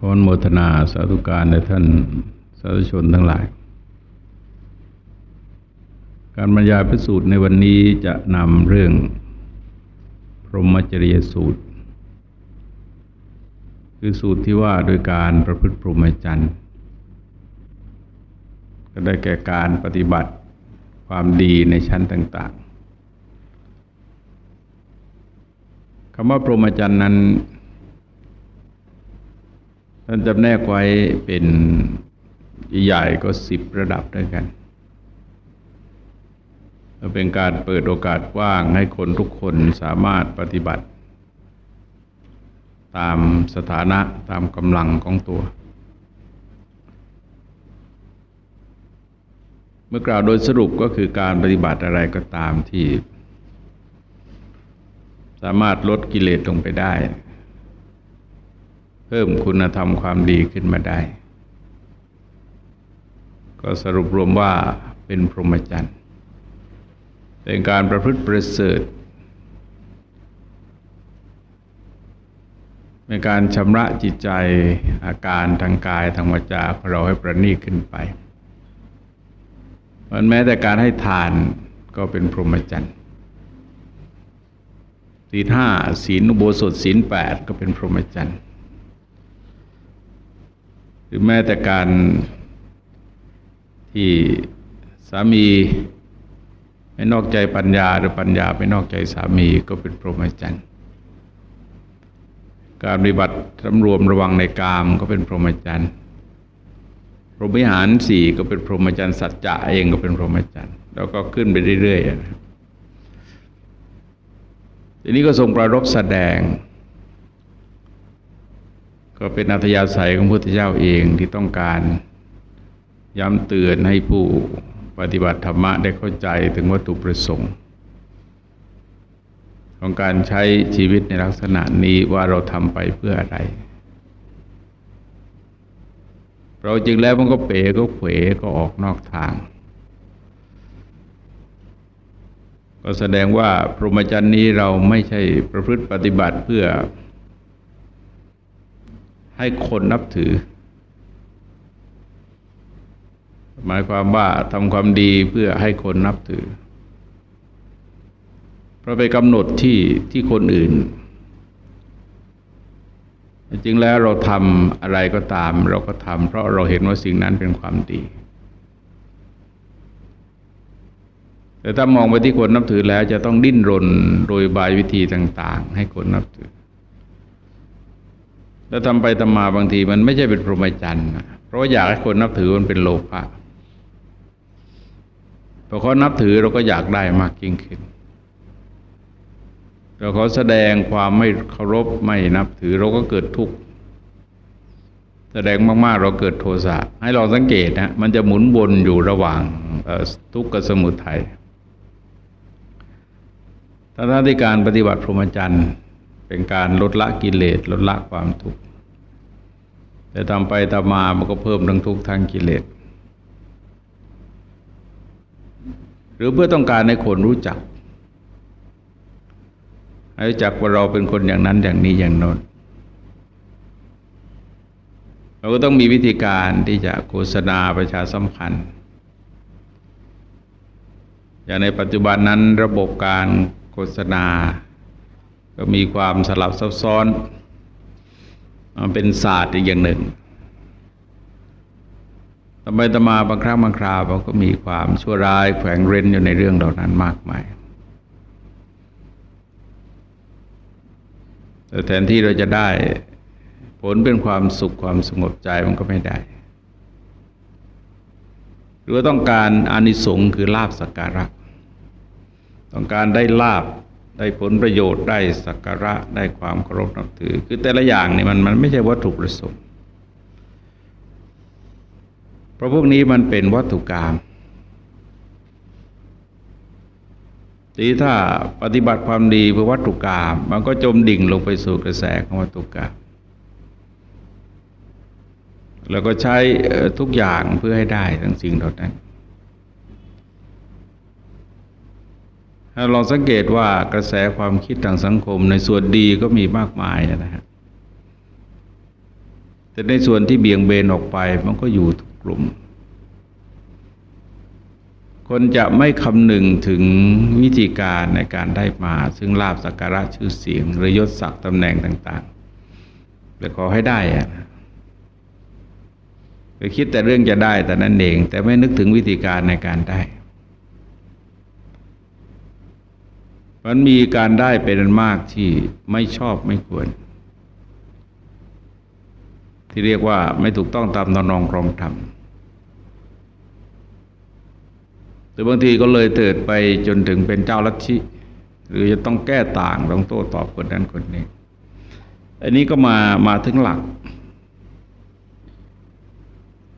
ขอนโมทนาสาธุการในท่านสาธุชนทั้งหลาย การบรรยายพิสูจน์ในวันนี้จะนำเรื่อง พรหมจริยสูตร คือสูตรที่ว่าโดยการประพฤติพรหมจรรย์ก็ได้แก่การปฏิบัติความดีในชั้นต่าง ๆคำว่าพรหมจรรย์นั้น ท่านจำแนกไว้เป็นใหญ่ก็สิบระดับด้วยกันเป็นการเปิดโอกาสกว้างให้คนทุกคนสามารถปฏิบัติ ตามสถานะตามกำลังของตัว เมื่อกล่าวโดยสรุปก็คือการปฏิบัติอะไรก็ตามที่ สามารถลดกิเลสลงไปได้ เพิ่มคุณธรรมความดีขึ้นมาได้ ก็สรุปรวมว่าเป็นพรหมจรรย์เป็นการประพฤติประเสริฐเป็นการชำระจิตใจอาการทางกายทางวาจาของเราให้ประณีตขึ้นไปมันแม้แต่การให้ทานก็เป็นพรหมจรรย์ศีลห้าศีลอุโบสถศีลแปดก็เป็นพรหมจรรย์ หรือแม้แต่การที่สามีไม่นอกใจปัญญาหรือปัญญาไม่นอกใจสามีก็เป็นพรหมจรรย์การปฏิบัติสำรวมระวังในกามก็เป็นพรหมจรรย์พรหมิหารสี่ก็เป็นพรหมจรรย์สัจจะเองก็เป็นพรหมจรรย์แล้วก็ขึ้นไปเรื่อยๆนะทีนี้ก็ทรงประรบแสดง ก็เป็นอัธยาศัยของพระพุทธเจ้าเองที่ต้องการย้ำเตือนให้ผู้ปฏิบัติธรรมะได้เข้าใจถึงวัตถุประสงค์ ของการใช้ชีวิตในลักษณะนี้ว่าเราทำไปเพื่ออะไร เราจริงแล้วมันก็เป๋ก็เขวก็ออกนอกทาง ก็แสดงว่าพรหมจรรย์นี้เราไม่ใช่ประพฤติปฏิบัติเพื่อ ให้คนนับถือ หมายความว่าทำความดีเพื่อให้คนนับถือ เพราะไปกำหนดที่ที่คนอื่น จริงแล้วเราทำอะไรก็ตาม เราก็ทำเพราะเราเห็นว่าสิ่งนั้นเป็นความดีแต่ถ้ามองไปที่คนนับถือแล้วจะต้องดิ้นรนโดยบายวิธีต่าง ๆ ให้คนนับถือ แล้วทำไปทำมาบางทีมันไม่ใช่เป็นพรหมจรรย์เพราะอยากให้คนนับถือมันเป็นโลภะพอเขานับถือเราก็อยากได้มากยิ่งขึ้นเราเขาแสดงความไม่เคารพไม่นับถือเราก็เกิดทุกข์แสดงมากๆ เราเกิดโทสะให้เราสังเกตนะมันจะหมุนวนอยู่ระหว่างทุกข์กับสมุทัยถ้าที่การปฏิบัติพรหมจรรย์ เป็นการลดละกิเลสลดละความทุกข์แต่ทำไปทำมามันก็เพิ่มทั้งทุกข์ทั้งกิเลส หรือเพื่อต้องการให้คนรู้จักให้รู้จักว่าเราเป็นคนอย่างนั้นอย่างนี้อย่างโน้นเราก็ต้องมีวิธีการที่จะโฆษณาประชาสัมพันธ์ อย่างในปัจจุบันนั้นระบบการโฆษณา ก็มีความสลับซับซ้อนมันเป็นศาสตร์อีกอย่างหนึ่งทำไมตมาบางครั้งบางคราวมันก็มีความชั่วร้ายแฝงเร้นอยู่ในเรื่องเหล่านั้นมากมาย แต่แทนที่เราจะได้ ผลเป็นความสุขความสงบใจมันก็ไม่ได้ หรือต้องการอานิสงส์คือลาบสักการะ ต้องการได้ลาบ ได้ผลประโยชน์ได้สักการะได้ความเคารพนับถือ คือแต่ละอย่างนี่มันมันไม่ใช่วัตถุประสงค์เพราะพวกนี้มันเป็นวัตถุกรรมทีถ้าปฏิบัติความดีเพื่อวัตถุกรรมมันก็จมดิ่งลงไปสู่กระแสของวัตถุกรรมแล้วก็ใช้ทุกอย่างเพื่อให้ได้ทั้งสิ่งเหล่านั้น ลองสังเกตว่ากระแสความคิดทางสังคมในส่วนดีก็มีมากมายนะฮะแต่ในส่วนที่เบี่ยงเบนออกไปมันก็อยู่ทุกกลุ่ม คนจะไม่คำนึงถึงวิธีการในการได้มา ซึ่งลาบสักการะชื่อเสียงหรือยศศักดิ์ตำแหน่งต่างๆแต่ขอให้ได้อะไปคิดแต่เรื่องจะได้แต่นั้นเอง แต่ไม่นึกถึงวิธีการในการได้ มันมีการได้เป็นมากที่ไม่ชอบไม่ควร ที่เรียกว่าไม่ถูกต้องตามตนองครองธรรมแต่บางทีก็เลยเติดไปจนถึงเป็นเจ้าลัทธิหรือจะต้องแก้ต่างต้องโต้ตอบคนนั้นคนนี้ อันนี้ก็มามาถึงหลัก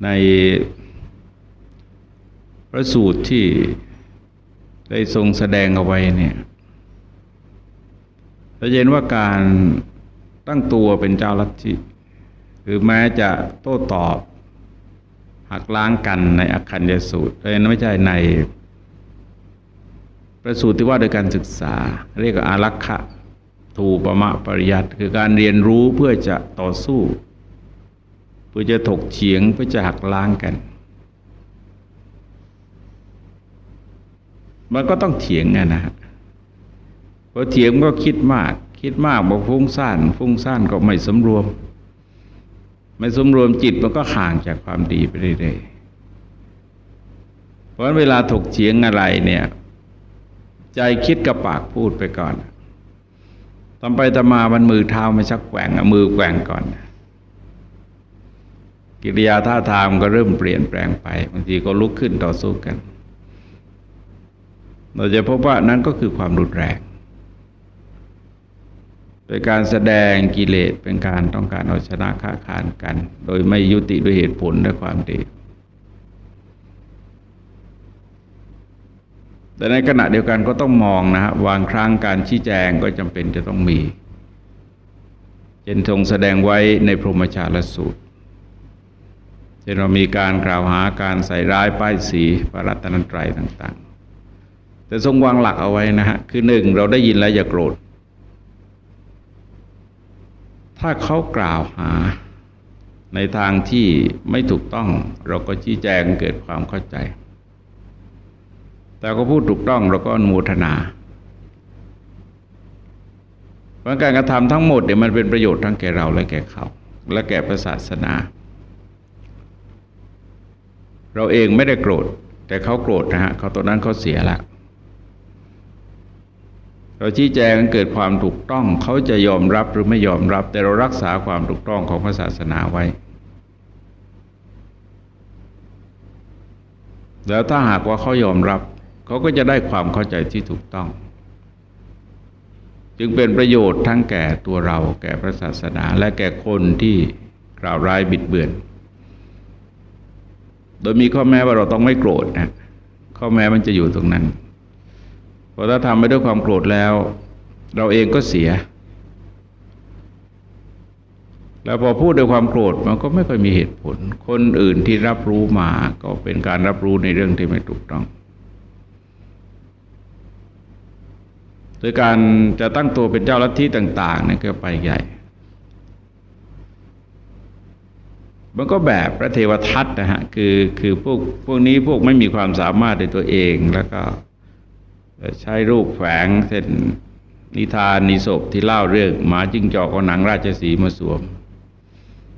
ในพระสูตรที่ได้ทรงแสดงเอาไว้เนี่ย เราเห็นว่าการตั้งตัวเป็นเจ้าลัทธิหรือแม้จะโต้ตอบหักล้างกันในอคัญญสูตรแต่ไม่ใช่ใน ประสูตรที่ว่าโดยการศึกษา เรียกว่าอารักขะถูปมะปริยัติคือการเรียนรู้เพื่อจะต่อสู้ เพื่อจะถกเฉียงเพื่อจะหักล้างกัน มันก็ต้องเถียงไงนะพ อเถียงก็คิดมาก คิดมากบอกฟุ้งซ่านฟุ้งซ่านก็ไม่สมรวม ไม่สมรวมจิตมันก็ห่างจากความดีไปเรื่อยๆเพราะเวลาถกเฉียงอะไรเนี่ย ใจคิดกับปากพูดไปก่อนตอนไปตมามันมือเท้าไม่ชักแกว่งมือแกว่งก่อน กิริยาท่าทางก็เริ่มเปลี่ยนแปลงไปบางทีก็ลุกขึ้นต่อสู้กัน เราจะพบว่านั้นก็คือความรุนแรง เป็นการแสดงกิเลสเป็นการต้องการเอาชนะค้าขานกัน โดยไม่ยุติด้วยเหตุผลและความดีแต่ในขณะเดียวกันก็ต้องมองนะฮะวางครั้งการชี้แจงก็จำเป็นจะต้องมีเจนทรงแสดงไว้ในพรหมชาลสูตรเช่นเรามีการกล่าวหาการใส่ร้ายป้ายสีปรัตนันตรัยต่าง ๆ แต่ทรงวางหลักเอาไว้นะฮะคือหนึ่งเราได้ยินแล้วอย่าโกรธ ถ้าเขากล่าวหาในทางที่ไม่ถูกต้องเราก็ชี้แจงเกิดความเข้าใจ แต่ก็พูดถูกต้องเราก็อนุโมทนาเพราะการกระทำทั้งหมดเนี่ยมันเป็นประโยชน์ทั้งแก่เราและแก่เขา และแก่ศาสนา เราเองไม่ได้โกรธ แต่เขาโกรธนะฮะเขาตอนนั้นเขาเสียละ เราชี้แจงเกิดความถูกต้องเขาจะยอมรับหรือไม่ยอมรับ แต่เรารักษาความถูกต้องของพระศาสนาไว้ แล้วถ้าหากว่าเขายอมรับเขาก็จะได้ความเข้าใจที่ถูกต้อง จึงเป็นประโยชน์ทั้งแก่ตัวเราแก่พระศาสนา และแก่คนที่กล่าวร้ายบิดเบือน โดยมีข้อแม้ว่าเราต้องไม่โกรธนะข้อแม้มันจะอยู่ตรงนั้น ราะถ้าทำไปด้วยความโกรธแล้ว เราเองก็เสีย แล้วพอพูดด้วยความโกรธมันก็ไม่ค่อยมีเหตุผล คนอื่นที่รับรู้มาก็เป็นการรับรู้ในเรื่องที่ไม่ถูกต้องโดยการจะตั้งตัวเป็นเจ้าลัทธิต่างๆนี่ก็ไปใหญ่ มันก็แบบพระเทวทัตนะฮะ คือคือพวกพวกนี้พวกไม่มีความสามารถในตัวเองแล้วก็ ใช้รูปแฝงเส้นนิทานนิศพที่เล่าเรื่องหมาจิ้งจอกเอาหนังราชสีมาสวม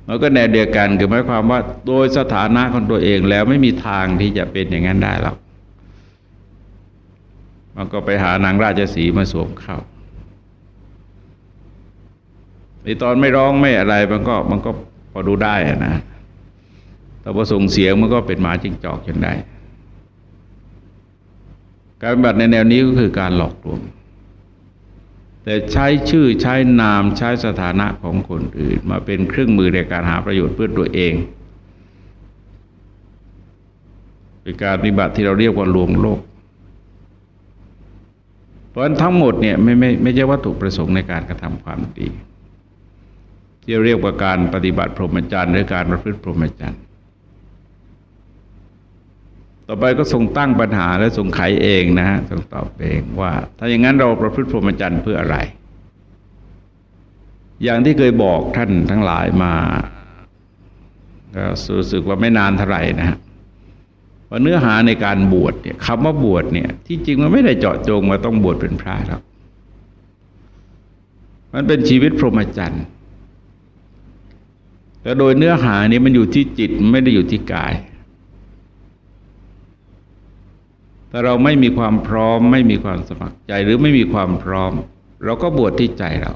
มันก็แนวเดียวกันคือหมายความว่าโดยสถานะของตัวเองแล้วไม่มีทางที่จะเป็นอย่างนั้นได้หรอกมันก็ไปหาหนังราชสีมาสวมเข้าในตอนไม่ร้องไม่อะไรมันก็มันก็พอดูได้นะแต่พอส่งเสียงมันก็เป็นหมาจิ้งจอกจนได้ การบัตในแนวนี้ก็คือการหลอกลวง แต่ใช้ชื่อใช้นามใช้สถานะของคนอื่น มาเป็นเครื่องมือในการหาประโยชน์เพื่อตัวเองเป็นการปฏิบัติที่เราเรียกว่าลวงโลก เพราะฉะนั้นทั้งหมดเนี่ยไม่ไม่ไม่ใช่วัตถุประสงค์ในการกระทำความดีที่เรียกว่าการปฏิบัติพรหมจรรย์หรือการประพฤติพรหมจรรย์ ต่อไปก็ทรงตั้งปัญหาและทรงไขเองนะฮะทรงตอบเองว่า ถ้าอย่างนั้นเราประพฤติพรหมจรรย์เพื่ออะไร อย่างที่เคยบอกท่านทั้งหลายมาก็รู้สึกว่าไม่นานเท่าไหร่นะฮะว่าเนื้อหาในการบวชเนี่ยคำว่าบวชเนี่ย ที่จริงมันไม่ได้เจาะจงว่าต้องบวชเป็นพระหรอกมันเป็นชีวิตพรหมจรรย์แต่โดยเนื้อหานี้มันอยู่ที่จิตไม่ได้อยู่ที่กาย ถ้าเราไม่มีความพร้อม ไม่มีความสมัครใจหรือไม่มีความพร้อม เราก็บวชที่ใจเรา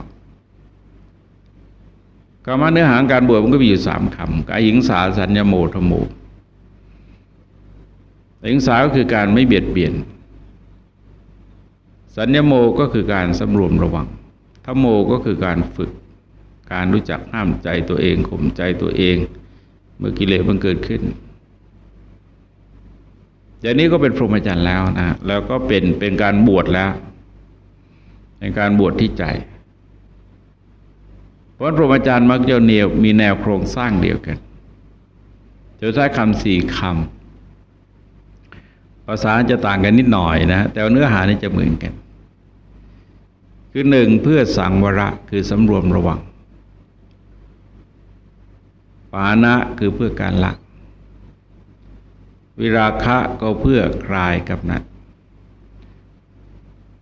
คำว่าเนื้อหาการบวชมันก็มีอยู่สามคำกายหิงสาสัญญโมธโมหิงสาก็คือการไม่เบียดเบียน สัญญโมก็คือการสำรวมระวังธโมก็คือการฝึก การรู้จักห้ามใจตัวเองข่มใจตัวเอง เมื่อกิเลสมันเกิดขึ้น อย่างนี้ก็เป็นพรหมจรรย์แล้วนะแล้วก็เป็นเป็นการบวชแล้วเป็นการบวชที่ใจ เพราะพรหมจรรย์มักจะเนียวมีแนวโครงสร้างเดียวกันจะใช้คำสี่คำภาษาจะต่างกันนิดหน่อยนะ แต่เนื้อหานี่จะเหมือนกัน คือหนึ่งเพื่อสังวระคือสำรวมระวังปานะคือเพื่อการละ วิราคะก็เพื่อคลายกับนัด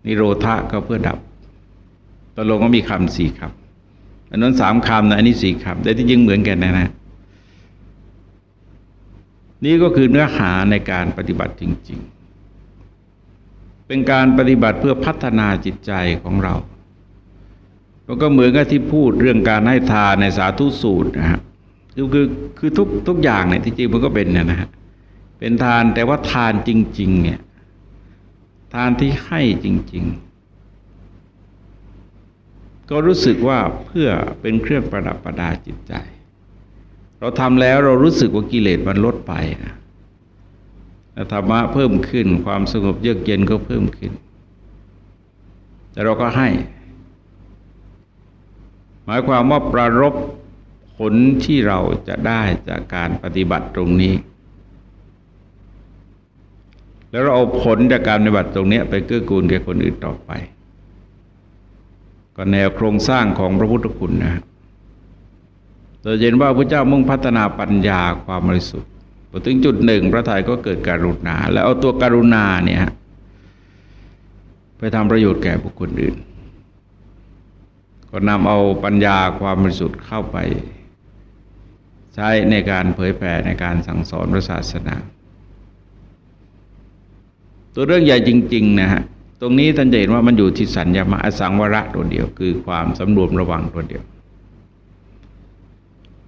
นิโรธะก็เพื่อดับตกลงก็มีคำสี่คำอันนั้นสามคำนะอันนี้สี่คำแต่ที่จริงเหมือนกันนะนะ นี่ก็คือเนื้อหาในการปฏิบัติจริง ๆ เป็นการปฏิบัติเพื่อพัฒนาจิตใจของเรามันก็เหมือนกับที่พูดเรื่องการให้ทานในสาธุสูตรนะฮะคือคือคือทุกทุกอย่างเนี่ยที่จริงมันก็เป็นนะฮะ เป็นทานแต่ว่าทานจริง ๆ เนี่ย ทานที่ให้จริง ๆ ก็รู้สึกว่าเพื่อเป็นเครื่องประดับประดาจิตใจ เราทำแล้วเรารู้สึกว่ากิเลสมันลดไปนะธรรมะเพิ่มขึ้น ความสงบเยือกเย็นก็เพิ่มขึ้น แต่เราก็ให้ หมายความว่าประรบผลที่เราจะได้จากการปฏิบัติตรงนี้ แล้วเราเอาผลจากการปฏิบัติตรงนี้ไปเกื้อกูลแก่คนอื่นต่อไป ก็แนวโครงสร้างของพระพุทธคุณนะเราเห็นว่าพระเจ้ามุ่งพัฒนาปัญญาความบริสุทธิ์พอถึงจุดหนึ่ง พระทัยก็เกิดการุณา แล้วเอาตัวการุณาเนี่ยไปทำประโยชน์แก่บุคคลอื่น ก็นำเอาปัญญาความบริสุทธิ์เข้าไป ใช้ในการเผยแผ่ในการสั่งสอนพระศาสนา ตัวเรื่องใหญ่จริง ๆ นะฮะตรงนี้ท่านจะเห็นว่ามันอยู่ที่สัญญามาอสังวระตัวเดียว คือความสำรวมระวังตัวเดียว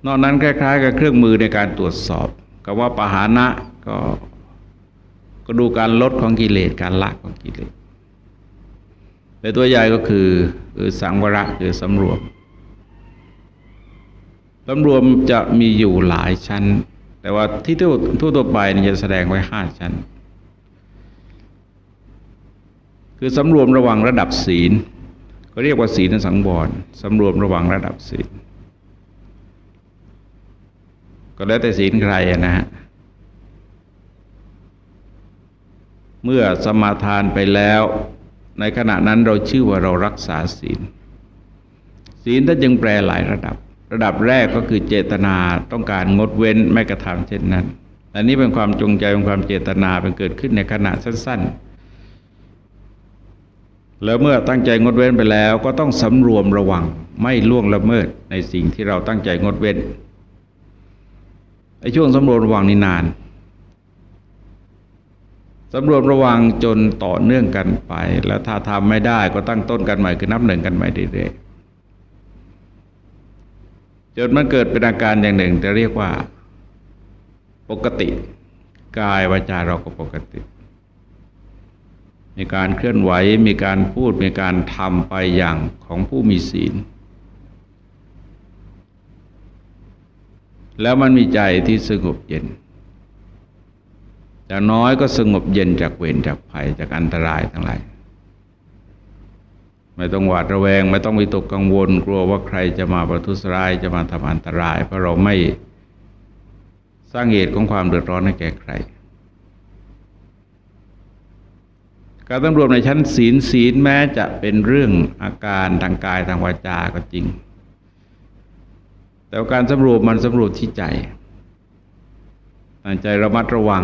นอกนั้นคล้ายๆ กับเครื่องมือในการตรวจสอบกับว่าปหานะก็ก็ดูการลดของกิเลสการละของกิเลสแต่ตัวใหญ่ก็คือคือสังวระคือสำรวมสำรวมจะมีอยู่หลายชั้น แต่ว่าที่ทั่วทั่วไปจะแสดงไว้ห้าชั้น คือสำรวมระวังระดับศีล ก็เรียกว่าศีลสังวรสำรวมระวังระดับศีล ก็แล้วแต่ศีลใครนะฮะเมื่อสมาทานไปแล้ว ในขณะนั้นเราชื่อว่าเรารักษาศีล ศีลถ้าจึงแปลหลายระดับ ระดับแรกก็คือเจตนาต้องการงดเว้นไม่กระทำเช่นนั้นอันนี้เป็นความจงใจเป็นความเจตนาเป็นเกิดขึ้นในขณะสั้นๆ แล้วเมื่อตั้งใจงดเว้นไปแล้ว ก็ต้องสำรวมระวังไม่ล่วงละเมิดในสิ่งที่เราตั้งใจงดเว้นไอ้ช่วงสำรวมระวังนี่นานสำรวมระวังจนต่อเนื่องกันไป แล้วถ้าทำไม่ได้ก็ตั้งต้นกันใหม่คือนับหนึ่งกันใหม่เรื่อยๆจนมันเกิดเป็นอาการอย่างหนึ่งจะเรียกว่า ปกติ กายวาจาเราก็ปกติ มีการเคลื่อนไหวมีการพูดมีการทำไปอย่างของผู้มีศีล แล้วมันมีใจที่สงบเย็นอย่างน้อยก็สงบเย็นจากเวรจากภัยจากอันตรายทั้งหลายไม่ต้องหวาดระแวง ไม่ต้องวิตกกังวล กลัวว่าใครจะมาประทุษร้ายจะมาทำอันตราย เพราะเราไม่สร้างเหตุของความเดือดร้อนให้แก่ใคร การตำรวจในชั้นศีลศีลแม้จะเป็นเรื่องอาการทางกายทางวาจาก็จริง แต่การสำรวจมันสำรวจที่ใจตั้งใจระมัดระวัง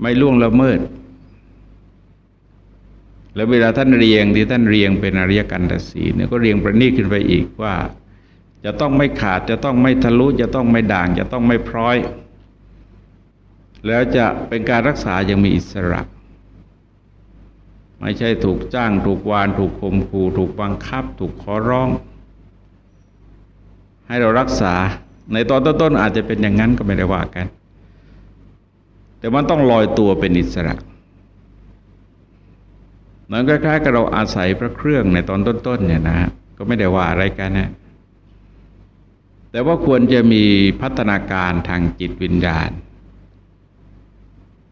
ไม่ล่วงละเมิด แล้วเวลาท่านเรียงที่ท่านเรียงเป็นอริยกันตสีเนี่ยก็เรียงประณีตขึ้นไปอีกว่า จะต้องไม่ขาดจะต้องไม่ทะลุจะต้องไม่ด่าง จะต้องไม่พร้อย แล้วจะเป็นการรักษายังมีอิสระ ไม่ใช่ถูกจ้าง ถูกวาน ถูกข่มขู่ถูกบังคับ ถูกขอร้อง ให้เรารักษาในตอนต้นๆอาจจะเป็นอย่างนั้นก็ไม่ได้ว่ากัน แต่มันต้องลอยตัวเป็นอิสระนั้นคล้ายๆกับเราอาศัยพระเครื่องในตอนต้นๆเนี่ยนะฮะก็ไม่ได้ว่าอะไรกันนะแต่ว่าควรจะมีพัฒนาการทางจิตวิญญาณ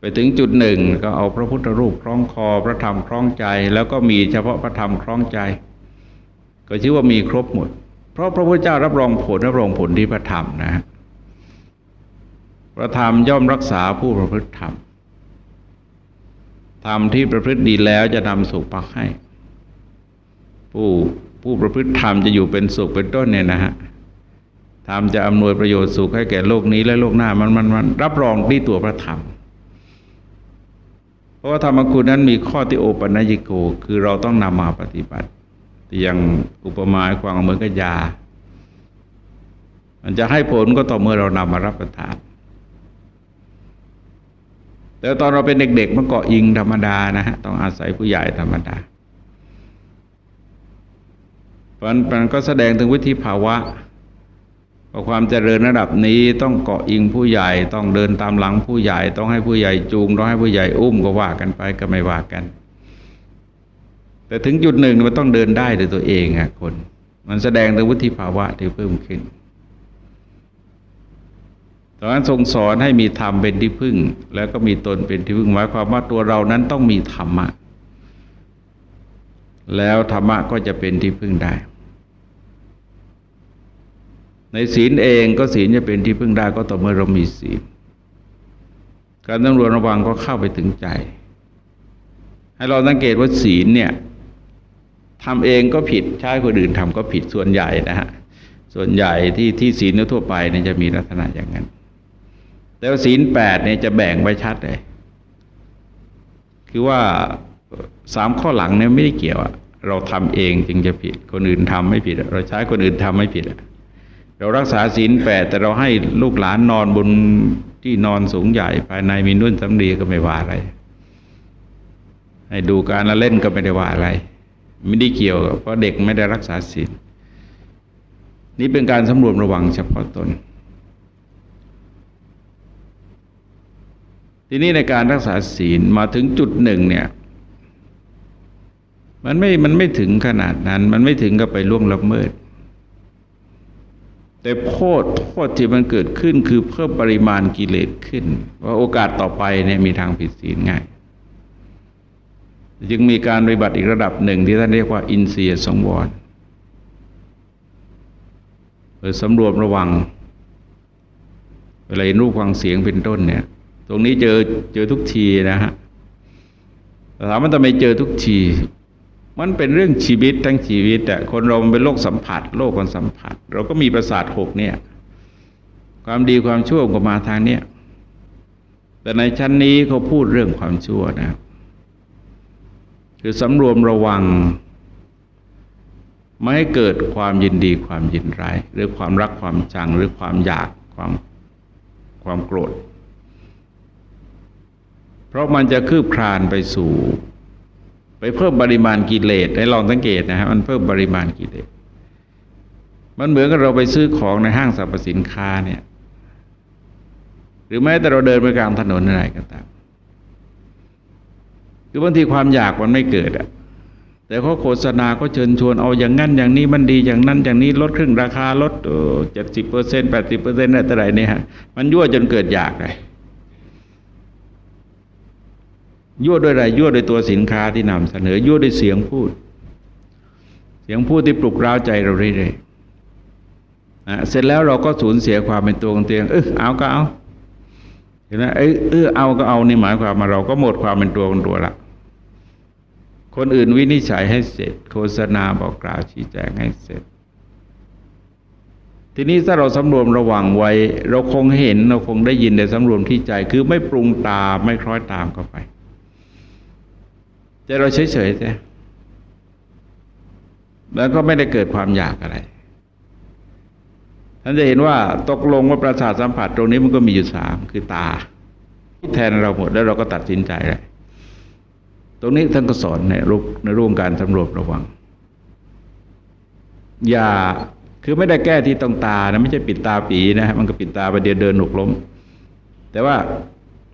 ไปถึงจุดหนึ่งก็เอาพระพุทธรูปคล้องคอพระธรรมคล้องใจ แล้วก็มีเฉพาะพระธรรมคล้องใจ ก็ชื่อว่ามีครบหมด เพราะพระพุทธเจ้ารับรองผลรับรองผลที่พระธรรมนะ พระธรรมย่อมรักษาผู้ประพฤติธรรมธรรมที่ประพฤติดีแล้วจะนำสุขมาให้ ผู้ผู้ประพฤติธรรมจะอยู่เป็นสุขเป็นต้นเนี่ยนะฮะธรรมจะอำนวยประโยชน์สุขให้แก่โลกนี้และโลกหน้ามันมันมันรับรองที่ตัวพระธรรม เพราะว่าธรรมคุณนั้นมีข้อที่โอปัญญิโก คือเราต้องนำมาปฏิบัติอย่างอุปมาความเหมือนกับยา มันจะให้ผลก็ต่อเมื่อเรานำมารับประทาน แต่ตอนเราเป็นเด็กๆมันเกาะอิงธรรมดานะฮะต้องอาศัยผู้ใหญ่ธรรมดาเพราะนั้นก็แสดงถึงวิธีภาวะ ว่าความเจริญระดับนี้ต้องเกาะอิงผู้ใหญ่ ต้องเดินตามหลังผู้ใหญ่ ต้องให้ผู้ใหญ่จูง ต้องให้ผู้ใหญ่อุ้มก็ว่ากันไปก็ไม่ว่ากัน แต่ถึงจุดหนึ่งมันต้องเดินได้ด้วยตัวเองอะคน มันแสดงถึงวุฒิภาวะที่เพิ่มขึ้นตอนนั้นทรงสอนให้มีธรรมเป็นที่พึ่ง แล้วก็มีตนเป็นที่พึ่งหมายความว่าตัวเรานั้นต้องมีธรรมะแล้วธรรมะก็จะเป็นที่พึ่งได้ ในศีลเองก็ศีลจะเป็นที่พึ่งได้ก็ต่อเมื่อเรามีศีล การต้องรวระวังก็เข้าไปถึงใจ ให้เราสังเกตว่าศีลเนี่ยทำเองก็ผิดใช้คนอื่นทำก็ผิดส่วนใหญ่นะฮะส่วนใหญ่ที่ที่ศีลทั่วไปเนี่ยจะมีลักษณะอย่างนั้นแต่ศีลแปดเนี่ยจะแบ่งไว้ชัดเลย คือว่าสามข้อหลังเนี่ยไม่ได้เกี่ยวอะเราทำเองจึงจะผิด คนอื่นทำไม่ผิด เราใช้คนอื่นทำไม่ผิด เรารักษาศีลแปดแต่เราให้ลูกหลานนอนบนที่นอนสูงใหญ่ ภายในมีนุ่นสำลีก็ไม่ว่าอะไร ให้ดูการละเล่นก็ไม่ได้ว่าอะไร ไม่ได้เกี่ยวเพราะเด็กไม่ได้รักษาศีลนี่เป็นการสำรวมระวังเฉพาะตน ทีนี้ในการรักษาศีลมาถึงจุดหนึ่งเนี่ย มันไม่มันไม่ถึงขนาดนั้น มันไม่ถึงกับไปล่วงละเมิด แต่โทษโทษที่มันเกิดขึ้นคือเพิ่มปริมาณกิเลสขึ้น ว่าโอกาสต่อไปเนี่ยมีทางผิดศีลง่าย จึงมีการปฏิบัติอีกระดับหนึ่งที่ท่านเรียกว่า อินเสียสงวรเพื่อสำรวมระวังเวลารูปฟังเสียงเป็นต้นเนี่ย ตรงนี้เจอเจอทุกทีนะฮะถามว่าทำไมเจอทุกที มันเป็นเรื่องชีวิตทั้งชีวิตแต่คนเราเป็นโลกสัมผัส โลกคนสัมผัส เราก็มีประสาทหกเนี่ย ความดีความชั่วก็มาทางเนี้ยแต่ในชั้นนี้เขาพูดเรื่องความชั่วนะ คือสำรวมระวัง ไม่ให้เกิดความยินดีความยินร้ายหรือความรักความจังหรือความอยากความความโกรธ เพราะมันจะคืบคลานไปสู่ ไปเพิ่มปริมาณกิเลสให้ลองสังเกตนะฮะมันเพิ่มปริมาณกิเลสมันเหมือนกับเราไปซื้อของในห้างสรรพสินค้าเนี่ย หรือแม้แต่เราเดินไปกลางถนนอะไรก็ตามคือบางทีความอยากมันไม่เกิดอะแต่เขาโฆษณาก็เชิญชวนเอาอย่างนั้นอย่างนี้มันดีอย่างนั้นอย่างนี้ลดครึ่งราคาลดเจ็ดสิบเปอร์เซ็นต์แปดสิบเปอร์เซ็นต์อะไรต่ออะไรเนี่ยฮะมันยั่วจนเกิดอยากเลย ยั่วด้วยอะไรยั่วด้วยตัวสินค้าที่นำเสนอยั่วด้วยเสียงพูด เสียงพูดที่ปลุกร้าวใจเราเรื่อยๆนะเสร็จแล้วเราก็สูญเสียความเป็นตัวของตัวเองเออเอาก็เอาเห็นไหมเออเออเอาก็เอานี่หมายความมาเราก็หมดความเป็นตัวของตัวละคนอื่นวินิจฉัยให้เสร็จ โฆษณาบอกกล่าวชี้แจงให้เสร็จ ทีนี้ถ้าเราสำรวมระวังไว้ เราคงเห็นเราคงได้ยินแต่สำรวมที่ใจ คือไม่ปรุงตามไม่คล้อยตามเข้าไป แต่เราเฉยๆแต่แล้วก็ไม่ได้เกิดความอยากอะไรท่านจะเห็นว่าตกลงว่าประสาทสัมผัสตรงนี้มันก็มีอยู่สามคือตาแทนเราหมดแล้วเราก็ตัดสินใจเลยตรงนี้ท่านก็สอนในรูปในรูปการสำรวจระวัง อย่าคือไม่ได้แก้ที่ตรงตานะไม่ใช่ปิดตาปีนะฮะมันก็ปิดตาไปเดียวเดินหนุกล้ม แต่ว่า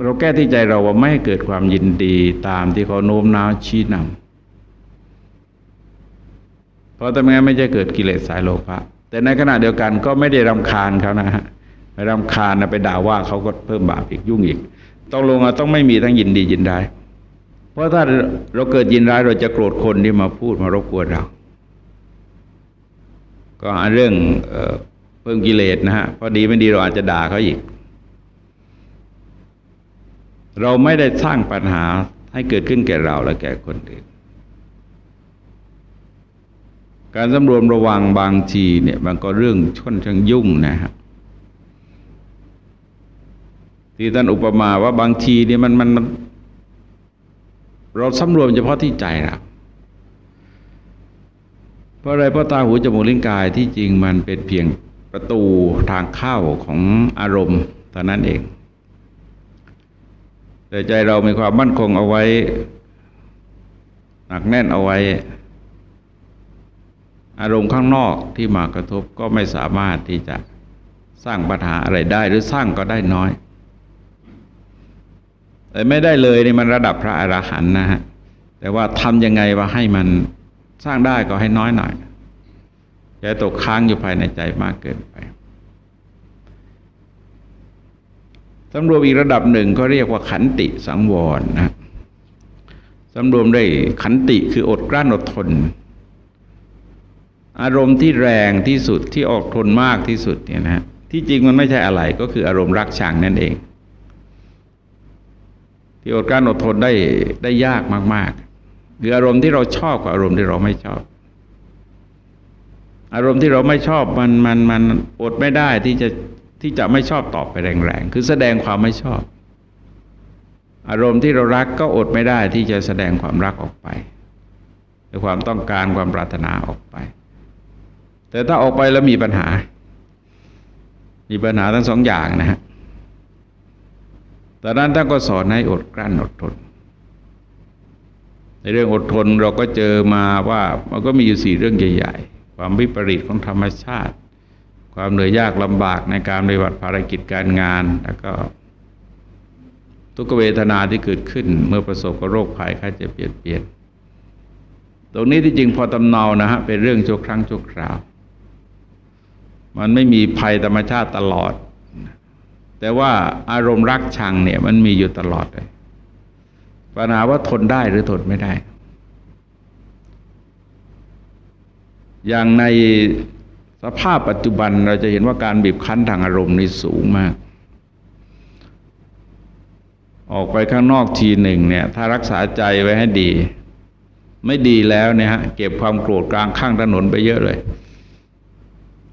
เราแก้ที่ใจเราว่าไม่ให้เกิดความยินดีตามที่เขาโน้มน้าวชี้นำเพราะทำไงไม่จะเกิดกิเลสสายโลภะแต่ในขณะเดียวกันก็ไม่ได้รำคาญเขานะฮะไปรำคาญนะไปด่าว่าเขาก็เพิ่มบาปอีกยุ่งอีกต้องลงต้องไม่มีทั้งยินดียินร้าย เพราะถ้าเราเกิดยินร้ายเราจะโกรธคนที่มาพูดมารบกวนเรา ก็เรื่องเพิ่มกิเลสนะฮะพอดีไม่ดีเราอาจจะด่าเขาอีก เราไม่ได้สร้างปัญหาให้เกิดขึ้นแก่เราและแก่คนอื่น การสำรวมระวังบางทีเนี่ยมันก็เรื่องช่นช่างยุ่งนะฮะที่ท่านอุปมาว่าบางทีเนี่ยมันมันมันเราสำรวมเฉพาะที่ใจเราเพราะอะไรเพราะตาหูจมูกลิ้นกายที่จริงมันเป็นเพียงประตูทางเข้าของอารมณ์เท่านั้นเอง แต่ใจเรามีความมั่นคงเอาไว้ หนักแน่นเอาไว้ อารมณ์ข้างนอกที่มากระทบก็ไม่สามารถที่จะสร้างปัญหาอะไรได้หรือสร้างก็ได้น้อย แต่ไม่ได้เลยนี่มันระดับพระอรหันต์นะฮะแต่ว่าทำยังไงว่าให้มันสร้างได้ก็ให้น้อยหน่อยอย่าตกค้างอยู่ภายในใจมากเกินไป สำรวมอีกระดับหนึ่งก็เรียกว่าขันติสังวรนะสำรวมได้ขันติคืออดกลั้นอดทน อารมณ์ที่แรงที่สุดที่ออกทนมากที่สุดเนี่ยนะที่จริงมันไม่ใช่อะไรก็คืออารมณ์รักชังนั่นเอง ที่อดการอดทนได้ได้ยากมากๆคืออารมณ์ที่เราชอบกับอารมณ์ที่เราไม่ชอบ อารมณ์ที่เราไม่ชอบมันมันมันอดไม่ได้ที่จะ ที่จะไม่ชอบตอบไปแรงๆ คือแสดงความไม่ชอบ อารมณ์ที่เรารักก็อดไม่ได้ที่จะแสดงความรักออกไปหรือความต้องการความปรารถนาออกไป แต่ถ้าออกไปแล้วมีปัญหา มีปัญหาทั้งสองอย่างนะฮะตอนนั้นท่านก็สอนให้อดกลั้นอดทน ในเรื่องอดทนเราก็เจอมาว่ามันก็มีอยู่สี่เรื่องใหญ่ ๆ ความวิปริตของธรรมชาติ ความเหนื่อยยากลำบากในการปฏิบัติภารกิจการงาน แล้วก็ทุกเวทนาที่เกิดขึ้น เมื่อประสบกับโรคภัยค่าจะเปลี่ยนเปลี่ยน ตรงนี้ที่จริงพอตำเนานะฮะเป็นเรื่องชั่วครั้งชั่วคราว มันไม่มีภัยธรรมชาติตลอด แต่ว่าอารมณ์รักชังเนี่ยมันมีอยู่ตลอดเลยปัญหาว่าทนได้หรือทนไม่ได้ อย่างใน ภาพปัจจุบันเราจะเห็นว่าการบีบคั้นทางอารมณ์นี่สูงมาก ออกไปข้างนอกทีหนึ่งเนี่ย ถ้ารักษาใจไว้ให้ดี ไม่ดีแล้วเนี่ยฮะเก็บความโกรธกลางข้างถนนไปเยอะเลย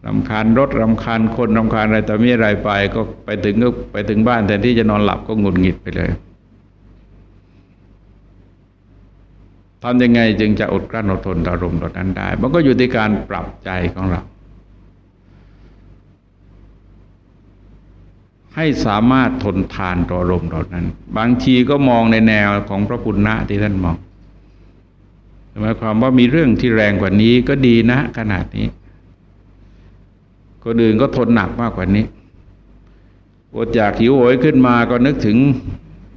รำคาญรถรำคาญคนรำคาญอะไรแต่มีอะไรไป ก็ไปถึงก็ไปถึงบ้านแทนที่จะนอนหลับก็หงุดหงิดไปเลยทำยังไงจึงจะอดกลั้นอดทนต่อารมณ์ตนั้นได้ มันก็อยู่ที่การปรับใจของเรา ให้สามารถทนทานต่ออารมณ์เหล่านั้น บางทีก็มองในแนวของพระปุณณะที่ท่านมองหมายความว่ามีเรื่องที่แรงกว่านี้ก็ดีนะ ขนาดนี้คนอื่นก็ทนหนักมากกว่านี้อดจากหิวโหยขึ้นมาก็นึกถึง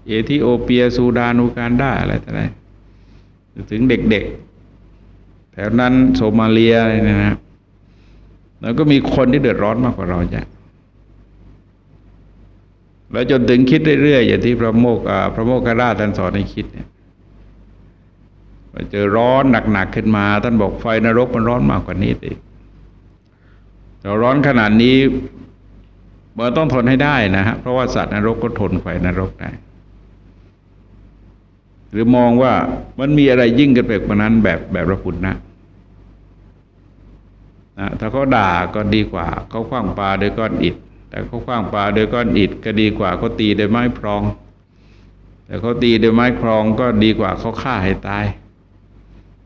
เอธิโอเปียซูดานูการได้อะไรต่ออะไรนึกถึงเด็กๆ แถวนั้นโซมาเลียอะไรนะนะแล้วก็มีคนที่เดือดร้อนมากกว่าเราจะ แล้วจนถึงคิดเรื่อยๆอย่างที่พระโมกพระโมกขราชท่านสอนให้คิดเนี่ยเจอร้อนหนักๆขึ้นมาท่านบอกไฟนรกมันร้อนมากกว่านี้อีกเราร้อนขนาดนี้เราต้องทนให้ได้นะฮะเพราะว่าสัตว์นรกก็ทนไฟนรกได้ หรือมองว่ามันมีอะไรยิ่งกันไปกว่านั้นแบบแบบระพุนนะนะถ้าเขาด่าก็ดีกว่า เขาคว้างปลาโดยก้อนอิฐ แต่เขาคว้างปลาโดยก้อนอิฐก็ดีกว่าเขาตีโดยไม้พรอง แต่เขาตีโดยไม้พรองก็ดีกว่าเขาฆ่าให้ตาย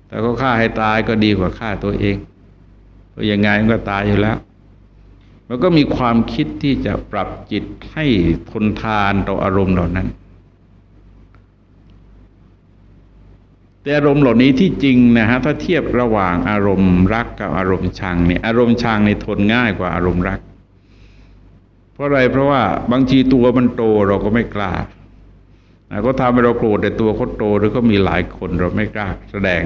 แต่เขาฆ่าให้ตายก็ดีกว่าฆ่าตัวเองเพราะยังไงมันก็ตายอยู่แล้ว มันก็มีความคิดที่จะปรับจิตให้ทนทานต่ออารมณ์เหล่านั้น แต่อารมณ์เหล่านี้ที่จริงนะฮะถ้าเทียบระหว่างอารมณ์รักกับอารมณ์ชังเนี่ยอารมณ์ชังในทนง่ายกว่าอารมณ์รัก ราะอะไรเพราะว่าบางทีตัวมันโตเราก็ไม่กล้าก็ทำให้เราโกรธแต่ตัวเขาโตหรือก็มีหลายคนเราไม่กล้าแสดง